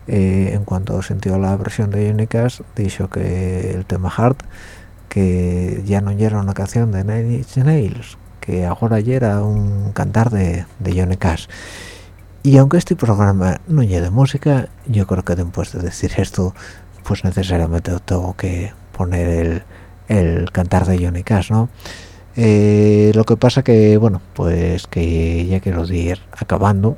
eh, en cuanto sintió la versión de Cash dijo que el tema Heart que ya no era una canción de Nine Inch Nails que ahora ya era un cantar de, de Johnny Cash y aunque este programa no lleve música yo creo que después de decir esto pues necesariamente tengo que poner el, el cantar de Johnny Cash ¿no? Eh, lo que pasa que bueno pues que ya quiero ir acabando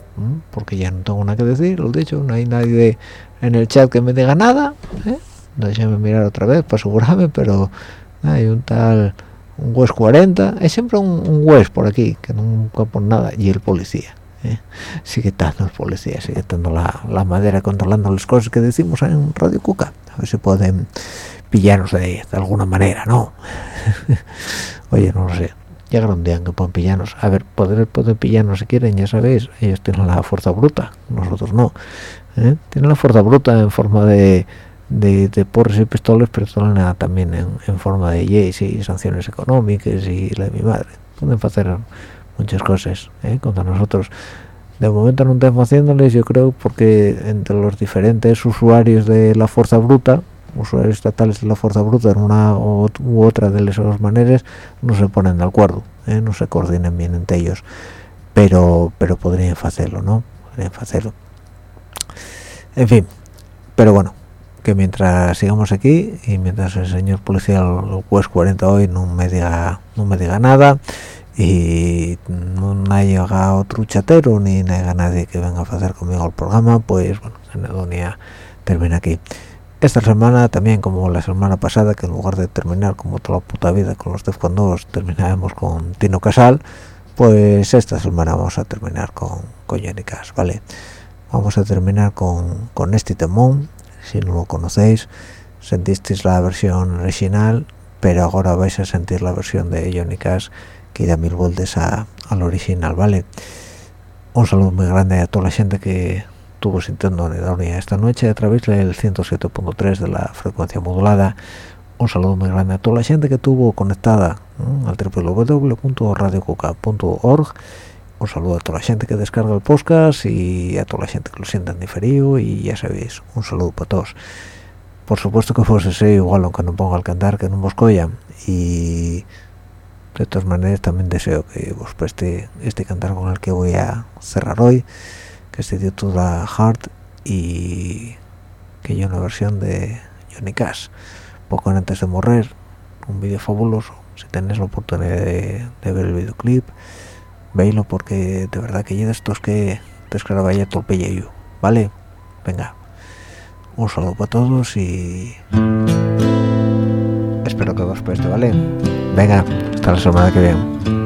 porque ya no tengo nada que decir lo dicho no hay nadie en el chat que me diga nada ¿eh? déjame mirar otra vez para asegurarme pero hay un tal un West 40 hay siempre un, un por aquí que nunca pone nada y el policía ¿eh? sigue estando el policía sigue estando la, la madera controlando las cosas que decimos en Radio Cuca a ver si pueden pillarnos de, de alguna manera no oye no lo sé. Ya grandean que pueden pillarnos a ver poder poder pillarnos si quieren ya sabéis ellos tienen la fuerza bruta nosotros no ¿eh? tienen la fuerza bruta en forma de de, de porres y pistolas pero también en, en, forma de yeis y sanciones económicas y la de mi madre. Pueden hacer muchas cosas ¿eh? contra nosotros. De momento no estamos haciéndoles yo creo porque entre los diferentes usuarios de la fuerza bruta usuarios estatales de la fuerza bruta en una u otra de esas maneras no se ponen de acuerdo ¿eh? no se coordinan bien entre ellos pero pero podrían hacerlo no podrían hacerlo. En fin pero bueno que mientras sigamos aquí y mientras el señor policial West 40 hoy no me diga no me diga nada y no hay otro chatero ni nada nadie que venga a hacer conmigo el programa pues bueno Anedonia termina aquí esta semana también como la semana pasada que en lugar de terminar como toda la puta vida con los Defcon terminaremos con Tino Casal pues esta semana vamos a terminar con, con ¿vale? vamos a terminar con, con este temón si no lo conocéis sentisteis la versión original pero ahora vais a sentir la versión de Johnny Cash que da mil vueltas al original vale un saludo muy grande a toda la gente que estuvo sintiendo esta noche a través del 107.3 de la frecuencia modulada. Un saludo muy grande a toda la gente que estuvo conectada al www.radiococa.org un saludo a toda la gente que descarga el podcast y a toda la gente que lo sienta en diferido y ya sabéis, un saludo para todos. Por supuesto que fuese igual aunque no ponga al cantar que no vos y de todas maneras también deseo que vos preste este cantar con el que voy a cerrar hoy que se titula Heart y que hay una versión de Johnny Cash. Poco antes de morir un vídeo fabuloso. Si tenéis la oportunidad de, ver el videoclip veilo porque de verdad que hay de estos que descarga ya todo el vale venga un saludo para todos y espero que os preste vale venga hasta la semana que viene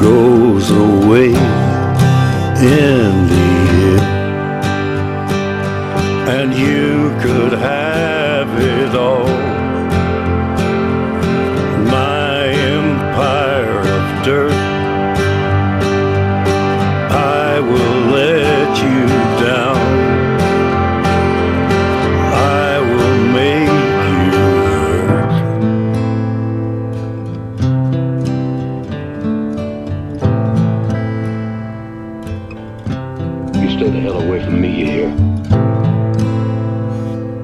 goes away in the end. And you could have it all.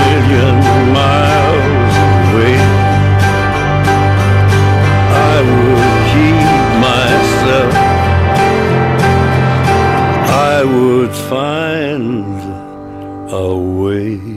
million miles away, I would keep myself. I would find a way.